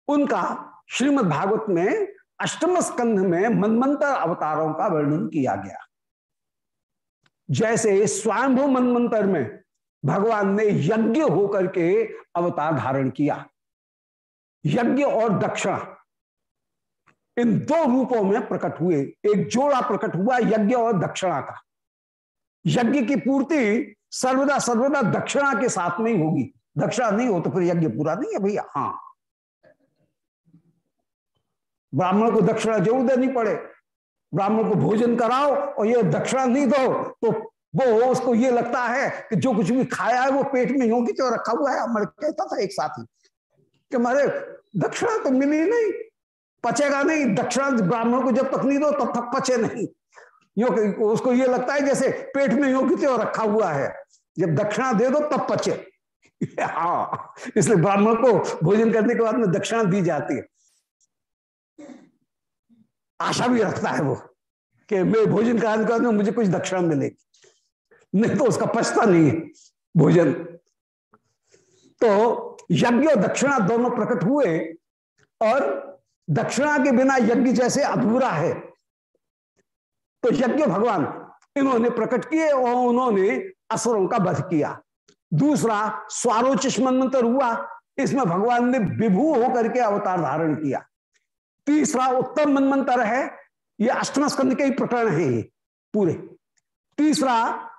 उनका श्रीमद् भागवत में अष्टम स्कंध में मनमंत्र अवतारों का वर्णन किया गया। जैसे स्वयंभू मनमंत्र में भगवान ने यज्ञ होकर के अवतार धारण किया। यज्ञ और दक्षिणा इन दो रूपों में प्रकट हुए। एक जोड़ा प्रकट हुआ यज्ञ और दक्षिणा का। यज्ञ की पूर्ति सर्वदा सर्वदा दक्षिणा के साथ में ही होगी। दक्षिणा नहीं हो तो फिर यज्ञ पूरा नहीं है भैया। हाँ। ब्राह्मण को दक्षिणा ज़रूर देनी पड़े। ब्राह्मण को भोजन कराओ और ये दक्षिणा नहीं दो तो वो उसको ये लगता है कि जो कुछ भी खाया है वो पेट में की तो रखा हुआ है हमारे कहता था एक साथी कि मारे, दक्षिणा तो मिली नहीं। पचेगा नहीं दक्षिणा ब्राह्मण को जब तक नहीं दो, तब तक पचे नहीं। यो उसको ये लगता है जैसे पेट में यूँ की तो रखा हुआ है। जब दक्षिणा दे दो, तब पचे। हाँ इसलिए ब्राह्मण को भोजन करने के बाद में दक्षिणा दी जाती है। आशा भी रखता है वो कि मैं भोजन कराने के बाद में मुझे कुछ दक्षिणा मिलेगी। नहीं तो उसका पछता नहीं है भोजन। तो यज्ञ और दक्षिणा दोनों प्रकट हुए और दक्षिणा के बिना यज्ञ जैसे अधूरा है। तो यज्ञ भगवान, इन्होंने प्रकट किए और उन्होंने असुरों का वध किया। दूसरा स्वारोचिष मंत्र हुआ। इसमें भगवान ने विभू होकर के अवतार धारण किया। तीसरा उत्तम मनमंत्र है। ये अष्टम स्कंद के ही प्रकरण है ये पूरे। तीसरा,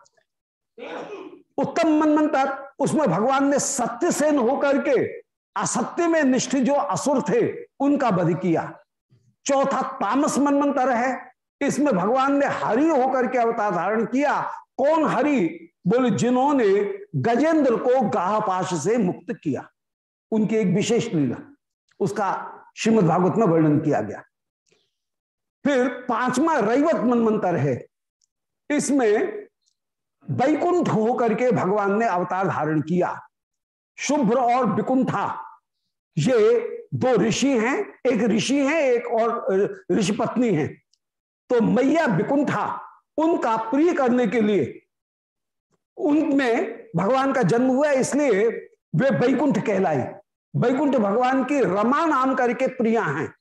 उत्तम मनमंत्र उसमें भगवान ने सत्य सेन होकर के असत्य में निष्ठ जो असुर थे, उनका वध किया। चौथा तामस मनमंत्र है। इसमें भगवान ने हरि होकर के अवतार धारण किया। कौन हरि? बोले, जिन्होंने गजेंद्र को गाहपाश से मुक्त किया। उनकी एक विशेष लीला, उसका श्रीमद भागवत में वर्णन किया गया। फिर पांचवा रैवत मनमंत्र है। इसमें वैकुंठ होकर के भगवान ने अवतार धारण किया। शुभ्र और विकुंठा। ये दो ऋषि हैं, एक ऋषि हैं, एक और ऋषि पत्नी हैं। तो मैया, विकुंठा, उनका प्रिय करने के लिए उनमें भगवान का जन्म हुआ, इसलिए वे वैकुंठ कहलाई। बैकुंठ भगवान की रमा नाम करके प्रिया हैं।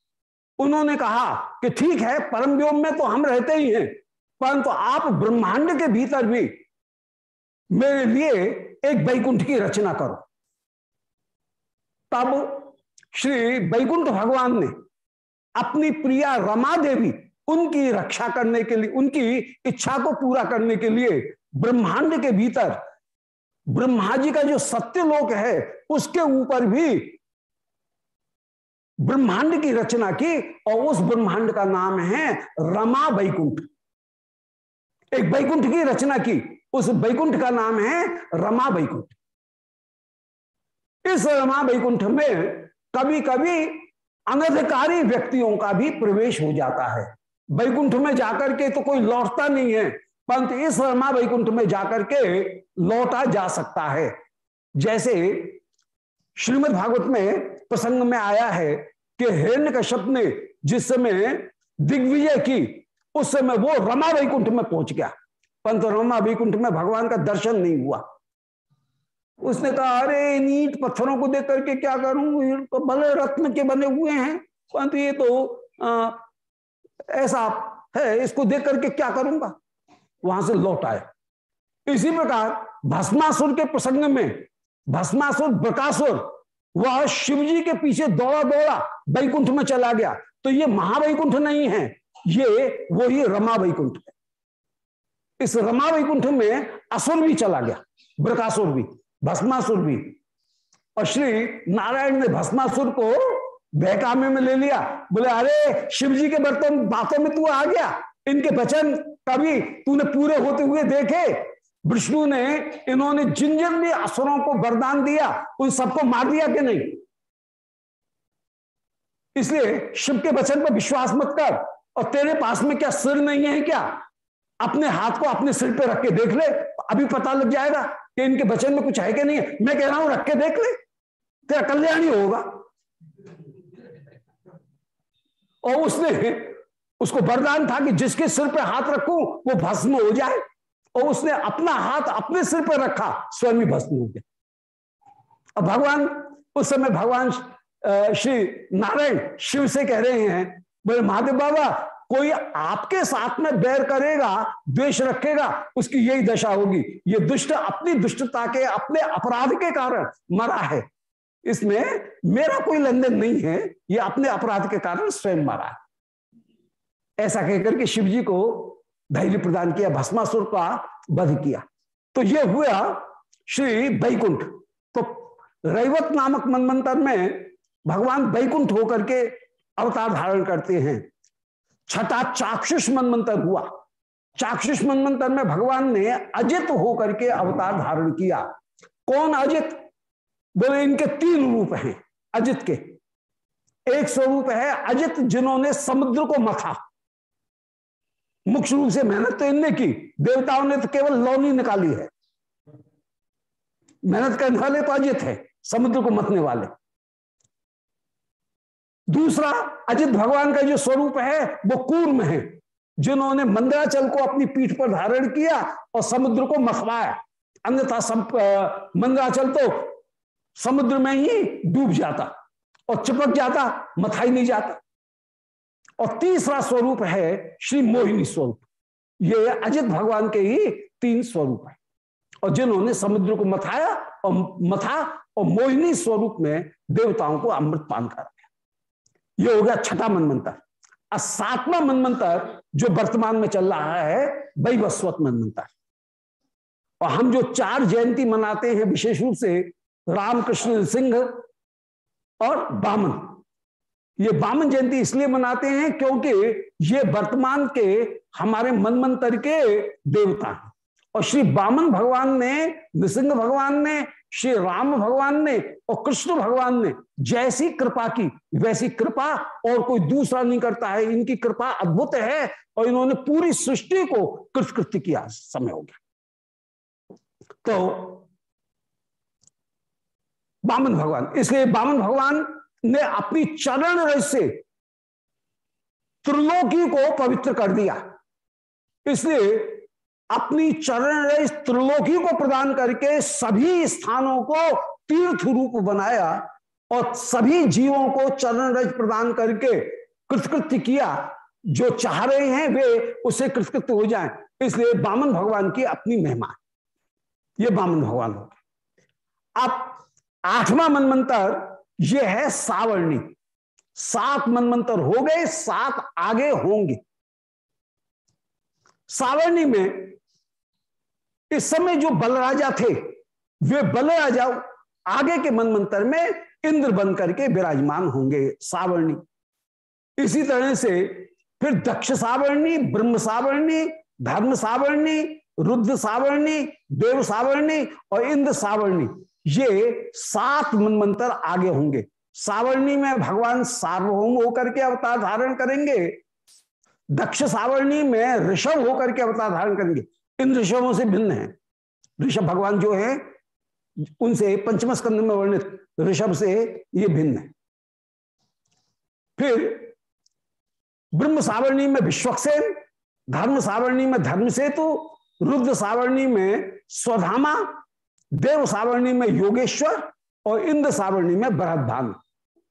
उन्होंने कहा कि ठीक है, परम व्योम में तो हम रहते ही हैं, परंतु तो आप ब्रह्मांड के भीतर भी मेरे लिए एक बैकुंठ की रचना करो। तब श्री वैकुंठ भगवान ने अपनी प्रिया रमा देवी, उनकी रक्षा करने के लिए, उनकी इच्छा को पूरा करने के लिए ब्रह्मांड के भीतर ब्रह्मा जी का जो सत्य लोक है, उसके ऊपर भी ब्रह्मांड की रचना की और उस ब्रह्मांड का नाम है रमा वैकुंठ। एक वैकुंठ की रचना की, उस वैकुंठ का नाम है रमा वैकुंठ। इस रमा वैकुंठ में कभी कभी अनधिकारी व्यक्तियों का भी प्रवेश हो जाता है। वैकुंठ में जाकर के तो कोई लौटता नहीं है, परंतु इस रमा वैकुंठ में जाकर के लौटा जा सकता है। जैसे श्रीमद् भागवत में प्रसंग में आया है कि हिरण्य कश्यप ने जिस समय दिग्विजय की, उस समय वो रमा वैकुंठ में पहुँच गया, परंतु रमा वैकुंठ में भगवान का दर्शन नहीं हुआ। उसने कहा अरे नीट पत्थरों को देख करके क्या करूँ? तो भले रत्न के बने हुए हैं परंतु ये तो आ, ऐसा है इसको देख करके क्या करूँगा? वहाँ से लौट आए। इसी प्रकार भस्मासुर के प्रसंग में भस्मासुर बकासुर वह शिव जी के पीछे दौड़ा दौड़ा वैकुंठ में चला गया। तो ये महावैकुंठ नहीं है ये वही रमा वैकुंठ है। इस रमा वैकुंठ में असुर भी चला गया ब्रकासुर भी। भस्मासुर भी और श्री नारायण ने भस्मासुर को बहकामे में ले लिया। बोले, अरे शिव जी के बर्तन, बातों में तू आ गया। इनके वचन कभी तूने पूरे होते हुए देखे? विष्णु ने, इन्होंने जिन जिन भी असुरों को वरदान दिया, उन सबको मार दिया कि नहीं? इसलिए शिव के वचन पर विश्वास मत कर। और तेरे पास में क्या सिर नहीं है क्या? अपने हाथ को अपने सिर पे रख के देख ले, अभी पता लग जाएगा कि इनके वचन में कुछ है कि नहीं है। मैं कह रहा हूँ, रख के देख ले, तेरा कल्याण ही होगा। और उसने, उसको वरदान था कि जिसके सिर पे हाथ रखूँ, वो भस्म हो जाए। और उसने अपना हाथ अपने सिर पर रखा, स्वयं ही भस्म हो गया। अब भगवान, उस समय भगवान श्री नारायण शिव से कह रहे हैं, बोले, महादेव बाबा कोई आपके साथ में बैर करेगा, द्वेष रखेगा, उसकी यही दशा होगी। ये दुष्ट अपनी दुष्टता के, अपने अपराध के कारण मरा है। इसमें मेरा कोई लेन नहीं है, ये अपने अपराध के कारण स्वयं मरा है। ऐसा कहकर के शिव जी को धैर्य प्रदान किया, भस्मासुर का वध किया। तो ये हुआ श्री बैकुंठ तो रैवत नामक मनमंत्र में भगवान बैकुंठ होकर के अवतार धारण करते हैं। छठा चाक्षुष मनमंत्र हुआ। चाक्षुष मनमंत्र में भगवान ने अजित होकर के अवतार धारण किया। कौन अजित? बोले, इनके तीन रूप हैं, अजित के। एक स्वरूप है अजित जिन्होंने समुद्र को मथा मुख्य रूप से मेहनत तो इनने की, देवताओं ने तो केवल लौनी निकाली है। मेहनत करने वाले तो अजित है, समुद्र को मथने वाले। दूसरा अजित भगवान का जो स्वरूप है, वो कूर्म है, जिन्होंने मंदराचल को अपनी पीठ पर धारण किया और समुद्र को मखवाया। अन्यथा मंदराचल तो समुद्र में ही डूब जाता और चिपक जाता, मथाई नहीं जाता। और तीसरा स्वरूप है श्री मोहिनी स्वरूप। ये अजित भगवान के ही तीन स्वरूप है और जिन्होंने समुद्र को मथाया और मथा और मोहिनी स्वरूप में देवताओं को अमृत पान कर ये हो गया छठा मनमंत्र। और सातवां मनमंत्र जो वर्तमान में चल रहा है वैवस्वत मनमंत्र। और हम जो चार जयंती मनाते हैं, विशेष रूप से रामकृष्ण सिंह और बामन। ये बामन जयंती इसलिए मनाते हैं क्योंकि ये वर्तमान के हमारे मनमंत्र के देवता हैं। और श्री बामन भगवान ने, नृसिंह भगवान ने, श्री राम भगवान ने और कृष्ण भगवान ने जैसी कृपा की, वैसी कृपा और कोई दूसरा नहीं करता है। इनकी कृपा अद्भुत है और इन्होंने पूरी सृष्टि को कृतकृत्य किया। समय हो गया। तो बामन भगवान, इसलिए बामन भगवान ने अपनी चरण रज से त्रिलोकी को पवित्र कर दिया। इसलिए अपनी चरण रज त्रिलोकी को प्रदान करके सभी स्थानों को तीर्थ रूप बनाया और सभी जीवों को चरण रज प्रदान करके कृतकृत्य किया। जो चाह रहे हैं, वे उसे कृतकृत्य हो जाएँ। इसलिए बामन भगवान की अपनी महिमा ये बामन भगवान हो गए। अब आठवां मनमंत्र ये है सावर्णी। सात मनमंत्र हो गए, सात आगे होंगे। सावर्णी में इस समय जो बलराजा थे, वे बलराजा आगे के मन मंत्र में इंद्र बन करके विराजमान होंगे, सावर्णी। इसी तरह से फिर दक्ष सावर्णी, ब्रह्म सावर्णी, धर्म सावर्णी, रुद्र सावर्णी, देव सावर्णी और इंद्र सावर्णी, ये सात मन मंत्र आगे होंगे। सावर्णी में भगवान सार्वभौम होकर के अवतार धारण करेंगे, दक्ष सावर्णी में ऋषभ होकर के अवतार धारण करेंगे। इन ऋषभों से भिन्न है। ऋषभ भगवान जो है, उनसे पंचम स्कंद में वर्णित, ऋषभ से ये भिन्न है। फिर ब्रह्म सावर्णी में विश्वक्सेन धर्म सावरणी में धर्म सेतु रुद्र सावर्णी में स्वधामा देव सावरणी में योगेश्वर और इंद्र सावरणी में बृहदान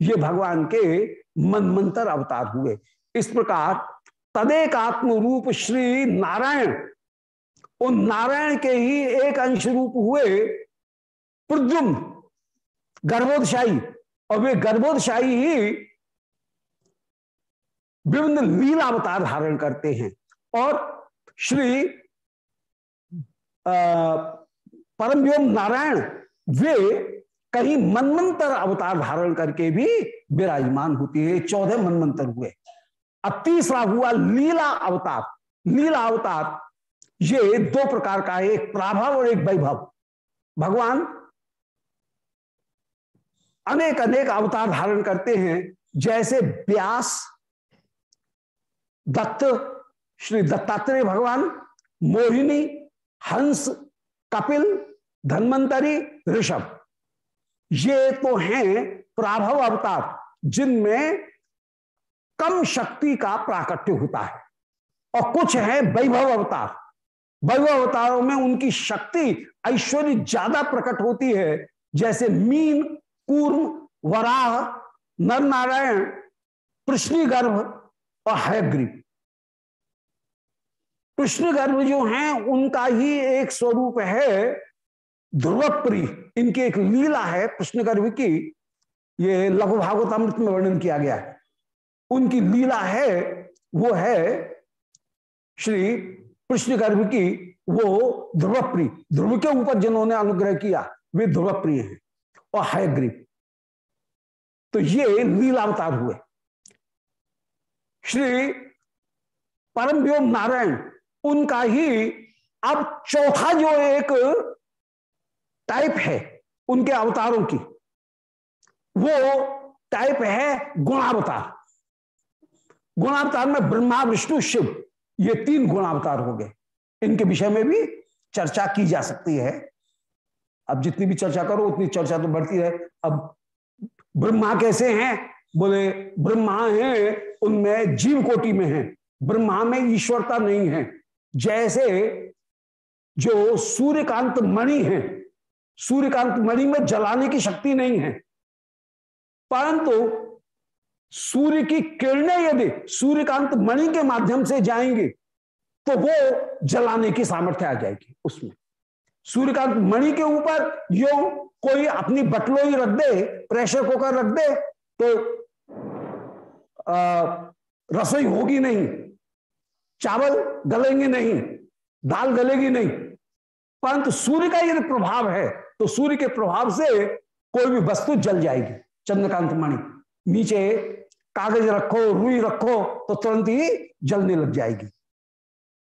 ये भगवान के मन मंत्र अवतार हुए। इस प्रकार तदेक आत्म रूप श्री नारायण उन नारायण के ही एक अंश रूप हुए प्रद्युम गर्भोदशाही और वे गर्भोदशाही ही विभिन्न लीला अवतार धारण करते हैं। और श्री परम व्योम नारायण, वे कहीं मनमंत्र अवतार धारण करके भी विराजमान होती है। चौदह मनमंत्र हुए। अब तीसरा हुआ लीला अवतार। लीला अवतार ये दो प्रकार का है, एक प्राभव और एक वैभव। भगवान अनेक अनेक अवतार धारण करते हैं, जैसे व्यास, दत्त, श्री दत्तात्रेय भगवान, मोहिनी, हंस, कपिल, धन्वंतरी, ऋषभ। ये तो हैं प्राभव अवतार, जिनमें कम शक्ति का प्राकट्य होता है, और कुछ है वैभव अवतार। वैभव अवतारों में उनकी शक्ति ऐश्वर्य ज़्यादा प्रकट होती है। जैसे मीन, कूर्म, वराह नर नारायण कृष्णी गर्भ और हयग्रीव। कृष्ण गर्भ जो हैं, उनका ही एक स्वरूप है ध्रुवप्री इनकी एक लीला है कृष्ण गर्भ की। ये लघु भागवतामृत में वर्णन किया गया है। उनकी लीला है, वो है श्री कृष्ण गर्भ की वो ध्रुवप्री ध्रुव के ऊपर जिन्होंने अनुग्रह किया, वे ध्रुवप्रिय हैं और हयग्रीव तो ये लीलावतार हुए। श्री परम व्योम नारायण, उनका ही अब चौथा जो एक टाइप है उनके अवतारों की, वो टाइप है गुणावतार। गुणावतार में ब्रह्मा, विष्णु, शिव। ये तीन गुणावतार हो गए। इनके विषय में भी चर्चा की जा सकती है। अब जितनी भी चर्चा करो, उतनी चर्चा तो बढ़ती है अब ब्रह्मा कैसे हैं? बोले, ब्रह्मा हैं, उनमें जीव कोटि में हैं। ब्रह्मा में ईश्वरता नहीं है। जैसे जो सूर्यकांत मणि है, सूर्यकांत मणि में जलाने की शक्ति नहीं है। परंतु सूर्य की किरणें यदि सूर्यकांत मणि के माध्यम से जाएँगे तो वो जलाने की सामर्थ्य आ जाएगी उसमें। सूर्यकांत मणि के ऊपर यो कोई अपनी बटलोई रख दे, प्रेशर कुकर रख दे तो रसोई होगी नहीं, चावल गलेंगे नहीं, दाल गलेगी नहीं, परंतु सूर्य का यदि प्रभाव है तो सूर्य के प्रभाव से कोई भी वस्तु जल जाएगी, चंद्रकांत मणि। नीचे कागज़ रखो, रुई रखो तो तुरंत ही जलने लग जाएगी।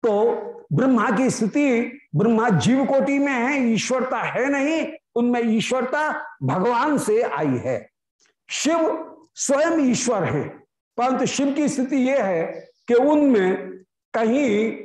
तो ब्रह्मा की स्थिति ब्रह्मा जीव कोटि में है, ईश्वरता है नहीं, उनमें ईश्वरता भगवान से आई है। शिव स्वयं ईश्वर है। परंतु शिव की स्थिति यह है कि उनमें कहीं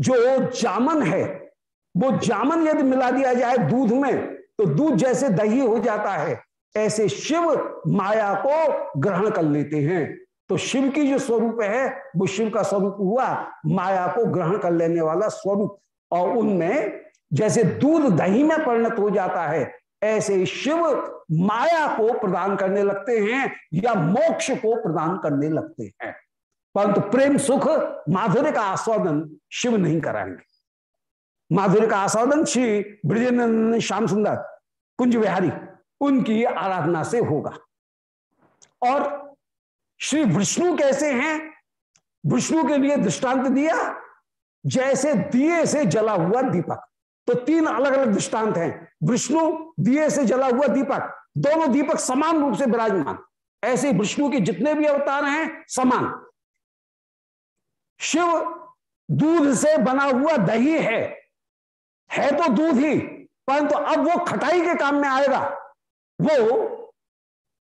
जो जामन है, वो जामन यदि मिला दिया जाए दूध में तो दूध जैसे दही हो जाता है ऐसे शिव माया को ग्रहण कर लेते हैं। तो शिव की जो स्वरूप है, वो शिव का स्वरूप हुआ, माया को ग्रहण कर लेने वाला स्वरूप। और उनमें जैसे दूध दही में परिणत हो जाता है, ऐसे शिव माया को प्रदान करने लगते हैं या मोक्ष को प्रदान करने लगते हैं। परंतु प्रेम, सुख, माधुर्य का आस्वादन शिव नहीं कराएँगे। माधुर्य का आस्वादन श्री ब्रजेंद्र श्याम सुंदर, कुंज बिहारी उनकी आराधना से होगा। और श्री विष्णु कैसे हैं? विष्णु के लिए दृष्टांत दिया, जैसे दिए से जला हुआ दीपक। तो तीन अलग अलग दृष्टांत हैं। विष्णु, दिए से जला हुआ दीपक, दोनों दीपक समान रूप से विराजमान। ऐसे विष्णु के जितने भी अवतार हैं, समान। शिव, दूध से बना हुआ दही है। है तो दूध ही, परंतु तो अब वो खटाई के काम में आएगा। वो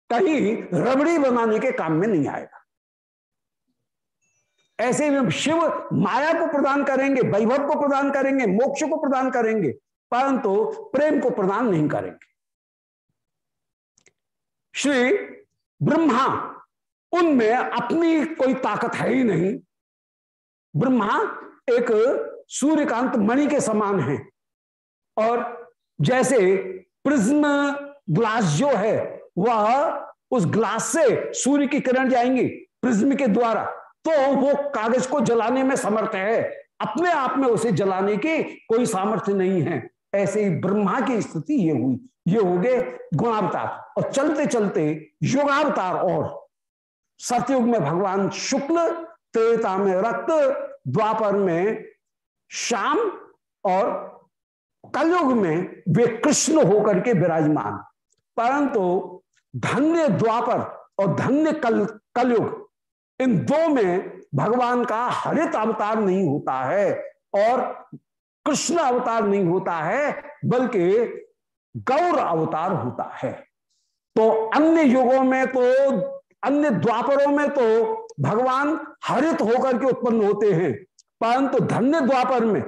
कहीं रबड़ी बनाने के काम में नहीं आएगा। ऐसे में शिव माया को प्रदान करेंगे, वैभव को प्रदान करेंगे, मोक्ष को प्रदान करेंगे, परंतु प्रेम को प्रदान नहीं करेंगे। श्री ब्रह्मा, उनमें अपनी कोई ताकत है ही नहीं। ब्रह्मा एक सूर्यकांत मणि के समान है और जैसे प्रिज्म ग्लास जो है, वह उस ग्लास से सूर्य की किरण जाएँगी, प्रिज्म के द्वारा। तो वो कागज़ को जलाने में समर्थ है। अपने आप में उसे जलाने की कोई सामर्थ्य नहीं है। ऐसे ही ब्रह्मा की स्थिति ये हुई। ये हो गए गुणावतार। और चलते चलते युगावतार और सतयुग में भगवान शुक्ल, त्रेता में रक्त, द्वापर में श्याम और कलयुग में वे कृष्ण होकर के विराजमान। परंतु धन्य द्वापर और धन्य कल, कलयुग, इन दो में भगवान का हरित अवतार नहीं होता है और कृष्ण अवतार नहीं होता है, बल्कि गौर अवतार होता है। तो अन्य युगों में तो अन्य द्वापरों में तो भगवान हरित होकर के उत्पन्न होते हैं, परंतु धन्य द्वापर में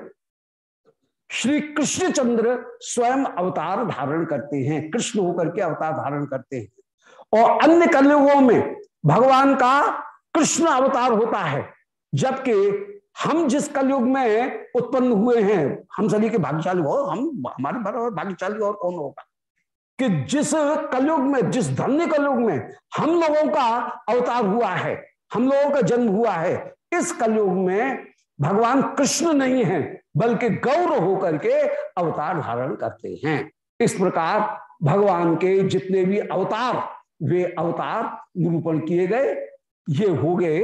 श्री कृष्णचंद्र स्वयं अवतार धारण करते हैं, कृष्ण होकर के अवतार धारण करते हैं। और अन्य कलयुगों में भगवान का कृष्ण अवतार होता है, जबकि हम जिस कलयुग में उत्पन्न हुए हैं, हम सभी के भाग्यशाली हो, हम, हमारे बराबर भाग्यशाली और कौन होगा? कि जिस कलयुग में, जिस धन्य कलयुग में हम लोगों का अवतार हुआ है, हम लोगों का जन्म हुआ है, इस कलयुग में भगवान कृष्ण नहीं है। बल्कि गौर होकर के अवतार धारण करते हैं। इस प्रकार भगवान के जितने भी अवतार, वे अवतार निरूपण किए गए। ये हो गए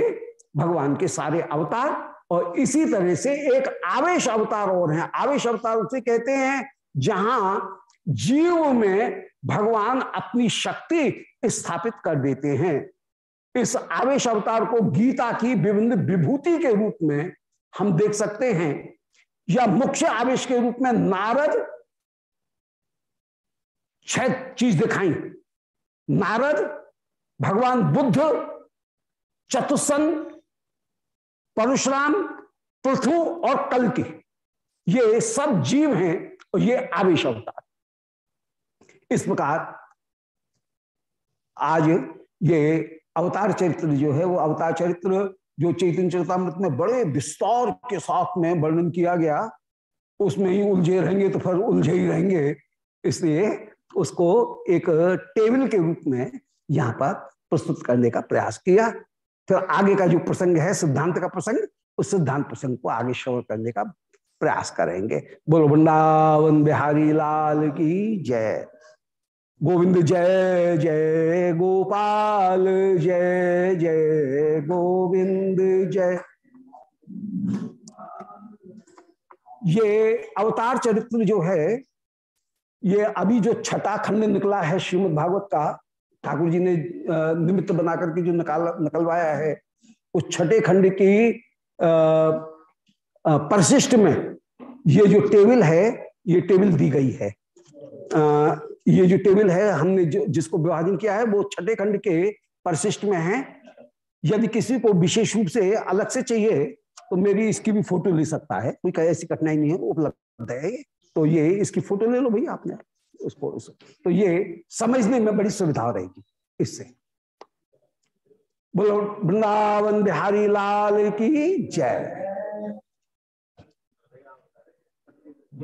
भगवान के सारे अवतार और इसी तरह से एक आवेश अवतार और है। आवेश अवतार उसे कहते हैं जहाँ जीव में भगवान अपनी शक्ति स्थापित कर देते हैं। इस आवेश अवतार को गीता की विभिन्न विभूति के रूप में हम देख सकते हैं। या मुख्य आवेश के रूप में नारद छह चीज़ दिखाई। नारद, भगवान बुद्ध, चतुसन, परशुराम, पृथु और कल की ये सब जीव हैं और ये आवेश अवतार। इस प्रकार आज ये अवतार चरित्र जो है, वो अवतार चरित्र जो चैतन्य चरितमृत में बड़े विस्तार के साथ में वर्णन किया गया, उसमें ही उलझे रहेंगे तो फिर उलझे ही रहेंगे। इसलिए उसको एक टेबल के रूप में यहाँ पर प्रस्तुत करने का प्रयास किया। फिर आगे का जो प्रसंग है, सिद्धांत का प्रसंग, उस सिद्धांत प्रसंग को आगे श्रवण करने का प्रयास करेंगे। बोलो, वृंदावन बिहारी लाल की जय। गोविंद जय जय गोपाल, जय जय गोविंद, जय। ये अवतार चरित्र जो है, ये अभी जो छठा खंड निकला है श्रीमद भागवत का, ठाकुर जी ने निमित्त बनाकर के जो निकाल, निकलवाया है, उस छठे खंड की परिशिष्ट में ये जो टेबल है, ये टेबल दी गई है। ये जो टेबल है, हमने जो, जिसको विभाजन किया है, वो छठे खंड के परिशिष्ट में है। यदि किसी को विशेष रूप से अलग से चाहिए तो मेरी इसकी भी फ़ोटो ले सकता है। कोई ऐसी कठिनाई नहीं है उपलब्ध है। तो ये इसकी फ़ोटो ले लो भैया, आपने उसको तो ये समझने में बड़ी सुविधा रहेगी इससे। बोलो, वृंदावन बिहारी लाल की जय।